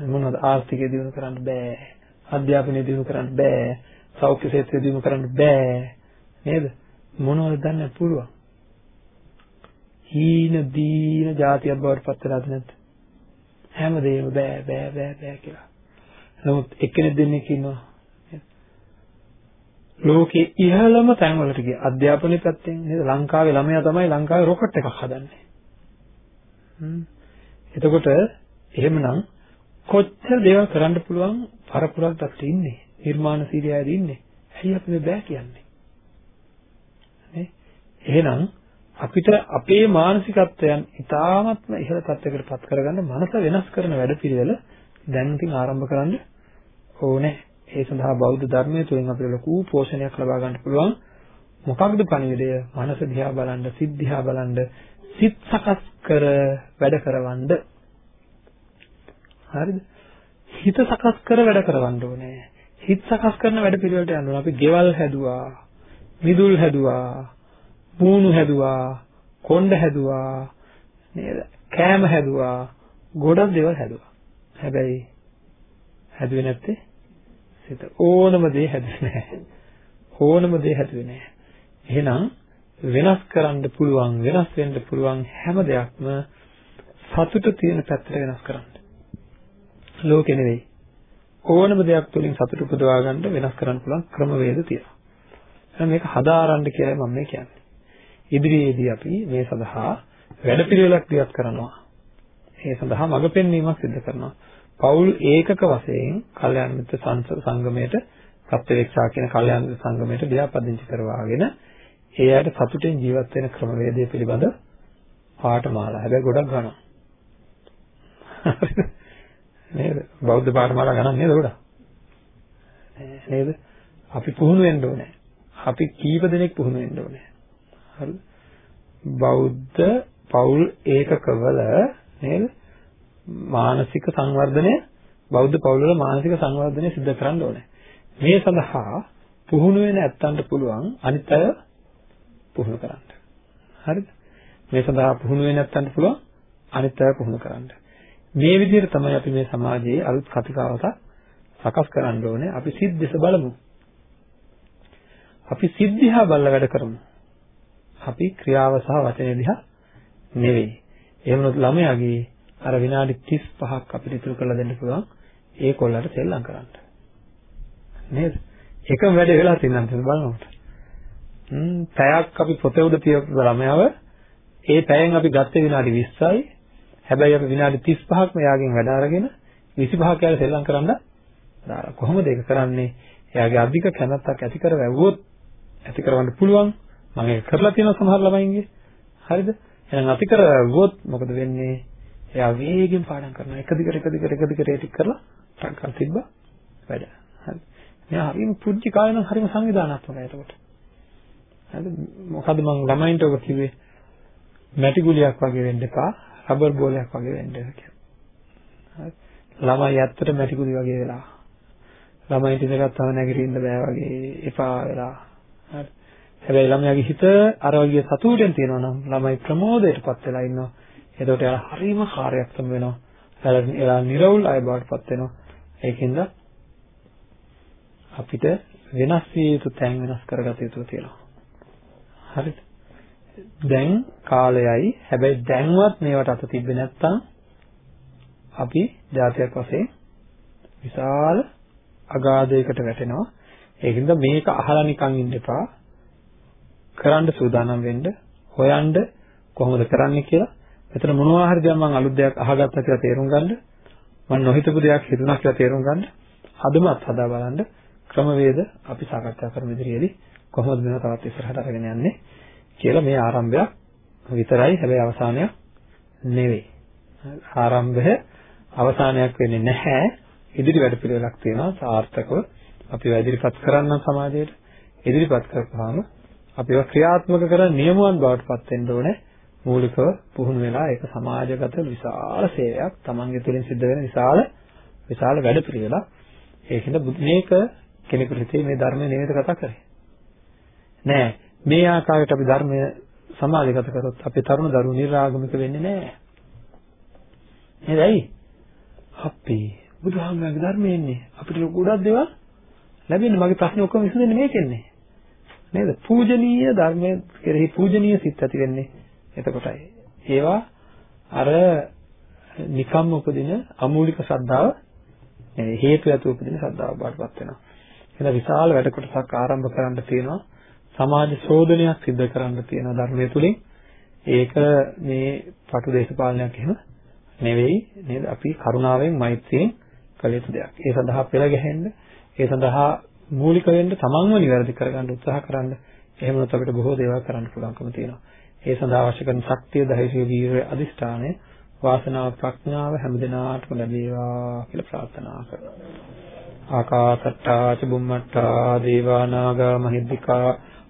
මොනවද? ආර්ථිකය දියුණු කරන්න බෑ. අධ්‍යාපනය දියුණු කරන්න බෑ. සෞඛ්‍ය ක්ෂේත්‍රය දියුණු කරන්න බෑ. නේද? මොනවද දන්න පුළුවන්? හීන දීන જાතියක් බවට පත් වෙලාද නැද්ද? හැමදේම බෑ බෑ බෑ බෑ කියලා. නමුත් එක්කෙනෙක් දෙන්නෙක් ඉන්නවා. ලෝකේ ඉහළම තැන්වලට ගිය. අධ්‍යාපනයේ පැත්තෙන් නේද? ලංකාවේ ළමයා තමයි ලංකාවේ රොකට් එකක් හදන්නේ. එතකොට එහෙමනම් කොච්චර දේවල් කරන්න පුළුවන් පරපුරක් පැත්තට ඉන්නේ නිර්මාණශීලී ඉන්නේ. ඇයි අපි මේ බෑ කියන්නේ? නේ? එහෙනම් අපිට අපේ මානසිකත්වයන් ඉතාමත්ම ඉහළ තත්යකට පත් කරගන්න මනස වෙනස් කරන වැඩපිළිවෙල දැන් ඉතින් ආරම්භ කරන්න ඕනේ. ඒ සඳහා බෞද්ධ ධර්මයේ තුලින් අපිට ලොකු පෝෂණයක් ලබා ගන්න පුළුවන්. මොකක්ද පණිවිඩය? මනස දිහා බලන්න, සිත් දිහා බලන්න, සිත් සකස් කර වැඩ කරවන්න. හරිද? හිත සකස් කර වැඩ කරවන්න ඕනේ. හිත සකස් කරන වැඩ පිළිවෙලට යන්න ඕනේ. අපි ගෙවල් හැදුවා, මිදුල් හැදුවා, මූණු හැදුවා, කොණ්ඩ හැදුවා, නේද? කෑම හැදුවා, ගොඩක් දේවල් හැදුවා. හැබැයි හැදුවේ නැත්තේ සිත ඕනම දේ හැදුවේ නැහැ. ඕනම දේ හැදුවේ නැහැ. එහෙනම් වෙනස් කරන්න පුළුවන් වෙනස් වෙන්න පුළුවන් හැම දෙයක්ම සතුට තියෙන පැත්තට වෙනස් කරන්න. ලෝකෙ නෙවෙයි. ඕනම දෙයක් තුළින් සතුට උපදවා ගන්න වෙනස් කරන්න පුළුවන් ක්‍රමවේද තියෙනවා. එහෙනම් මේක හදාරන්න කියලා මම මේ කියන්නේ. ඉදිරියේදී අපි මේ සඳහා වැඩපිළිවෙලක් දියත් කරනවා. ඒ සඳහා මඟ පෙන්වීමක් සිදු කරනවා. පෞල් ඒකක වශයෙන් කල්යාණ මිත්‍ර සංගමයට ප්‍රත්‍යවේක්ෂා කියන කල්යාණ මිත්‍ර සංගමයට ලියාපදිංචි කරවාගෙන ඒ අයට සතුටෙන් ජීවත් වෙන ක්‍රමවේදය පිළිබඳ පාඨමාලා. හැබැයි ගොඩක් ගණන්. නේද? බෞද්ධ පාඨමාලා ගණන් නේද ගොඩක්? නේද? අපි පුහුණු වෙන්න ඕනේ. අපි කීප දෙනෙක් පුහුණු වෙන්න ඕනේ. හරිද? බෞද්ධ පෞල් ඒකකවල නේද? මානසික සංවර්ධනය බෞද්ධ පවුල්වල මානසික සංවර්ධනය සිදු කරන්න ඕනේ. මේ සඳහා පුහුණු වෙන ඇත්තන්ට පුළුවන් අනිත් අය පුහුණු කරන්න. හරිද? මේ සඳහා පුහුණු වෙන ඇත්තන්ට පුළුවන් අනිත් අය පුහුණු කරන්න. මේ විදිහට තමයි අපි මේ සමාජයේ අලුත් කතිකාවත සකස් කරන්න ඕනේ. අපි සිද්දස බලමු. අපි සිද්ධිහා බලලා වැඩ කරමු. අපි ක්‍රියාව සහ වචනය දිහා නෙවෙයි. එහෙම නොත් ළමයාගේ අර විනාඩි 35ක් අපිට ඉතුරු කරලා දෙන්න පුළුවන් ඒ කොල්ලට සෙල්ලම් කරන්න. නේද? එකම වැඩේ වෙලා තියෙනවා බලනකොට. පැයක් අපි පොතේ උඩ තියපු ළමයාව ඒ පැයෙන් අපි ගත්තේ විනාඩි 20යි. හැබැයි අපි විනාඩි 35ක්ම එයාගෙන් වැඩ අරගෙන 25ක් යාල සෙල්ලම් කරන්න දාලා. කොහොමද ඒක කරන්නේ? එයාගේ අධික කැමැත්තක් ඇති කර වැවුවොත් ඇති කරවන්න පුළුවන්. මම ඒක කරලා තියෙනවා සමහර ළමයින්ගේ. හරිද? එහෙනම් අති කර වැවුවොත් මොකද වෙන්නේ? එයා වේගෙන් පාඩම් කරනවා. එක දිගට එක දිගට එක දිගට ඒක කරලා ටක් කරලා තිබ්බා වැඩ. හරි. මෙයා හරිම පුංචි කාලේ නම් හරිම සංවිධානාත්මකයි එතකොට. හරිද? මොකද මම ළමයින්ට ඔක කිව්වේ මැටි ගුලියක් වගේ වෙන්න එපා, රබර් බෝලයක් වගේ වෙන්න කියලා. හරි. ළමයි ඇත්තට මැටි ගුලි වගේ වෙලා. ළමයින්ට ඉඳගත්තාම නැගිටින්න බෑ වගේ එපා වෙලා. හරි. හැබැයි ළමයාගේ හිත අර වගේ සතුටෙන් තියෙනවා නම් ළමයි ප්‍රමෝදයටපත් වෙලා ඉන්නවා. එතකොට එයාලා හරිම කාර්යක්ෂම වෙනවා. එයාලා නිර්වුල් අය බවට පත් වෙනවා. ඒකින්ද අපිට වෙනස් විය යුතු තැන් වෙනස් කරගත යුතු තියෙනවා. හරිද? දැන් කාලයයි හැබැයි දැන්වත් මේවට අත තිබ්බේ නැත්නම් අපි જાතියක් වශයෙන් විශාල අගාධයකට වැටෙනවා. ඒකින්ද මේක අහලා නිකන් ඉන්න එපා. කරන්න සූදානම් වෙන්න, හොයන්න කොහොමද කරන්නේ කියලා. එතන මොනවා හරි දැන් මම අලුත් දෙයක් අහගත්තා කියලා තේරුම් ගන්න. මම නොහිතපු දෙයක් හිතුණා කියලා තේරුම් ගන්න. අදමත් හදා බලන්න ක්‍රමවේද අපි සාකච්ඡා කරමු ඉදිරියේදී කොහොමද මේව තවත් ඉස්සරහට අරගෙන යන්නේ කියලා මේ ආරම්භයක් විතරයි හැබැයි අවසානයක් නෙවෙයි. ආරම්භය අවසානයක් වෙන්නේ නැහැ. ඉදිරි වැඩපිළිවෙලක් තියෙනවා සාර්ථකව අපි ඉදිරිපත් කරන්න සමාජයට ඉදිරිපත් කරපුවාම අපිව ක්‍රියාත්මක කරන නියමුවන් බවට පත් වෙන්න ඕනේ. මූලිකව පුහුණු වෙලා ඒක සමාජගත විශාල සේවයක් තමන්ගේ තුලින් සිද්ධ වෙන විශාල විශාල වැඩපිළිවෙලක්. ඒකින්ද මේක කෙනෙකුට හිතේ මේ ධර්මය නේද කතා කරේ. නෑ මේ ආකාරයට අපි ධර්මය සමාජගත කරොත් අපේ තරුණ දරුවෝ නිර්ආගමික වෙන්නේ නෑ. නේද ඇයි? අපි බුදුහාමුදුරන්ගේ ධර්මයේ ඉන්නේ අපිට ගොඩක් දේවල් ලැබෙන්නේ මගේ ප්‍රශ්නේ ඔක්කොම විසඳෙන්නේ මේකෙන්නේ. නේද? පූජනීය ධර්මයේ කෙරෙහි පූජනීය සිත් ඇති වෙන්නේ එතකොටයි. ඒවා අර නිකම්ම උපදින අමූලික ශ්‍රද්ධාව නෙවෙයි හේතු ඇතුව උපදින ශ්‍රද්ධාව බාටපත් වෙනවා. එහෙනම් විශාල වැඩ කොටසක් ආරම්භ කරන්න තියෙනවා. සමාජ ශෝධනයක් සිදු කරන්න තියෙනවා ධර්මයේ තුලින්. ඒක මේ පටු දේශපාලනයක් එහෙම නෙවෙයි නේද? අපි කරුණාවෙන් මෛත්‍රියෙන් කළ යුතු දෙයක්. ඒ සඳහා පෙළ ගැහෙන්න, ඒ සඳහා මූලික වෙන්න තමන්ව නිවැරදි කරගන්න උත්සාහ කරන්න. එහෙම නැත්නම් අපිට බොහෝ දේවල් කරන්න පුළුවන්කම තියෙනවා. ඒ සඳහා අවශ්‍ය කරන ශක්තිය, ධෛර්යය, වීරිය, අදිෂ්ඨානය, වාසනාව, ප්‍රඥාව හැමදෙනාටම ලැබේවා කියලා ප්‍රාර්ථනා කරනවා. ආකාසට්ටා ච බුම්මට්ටා දේවා නාග මහිද්దికා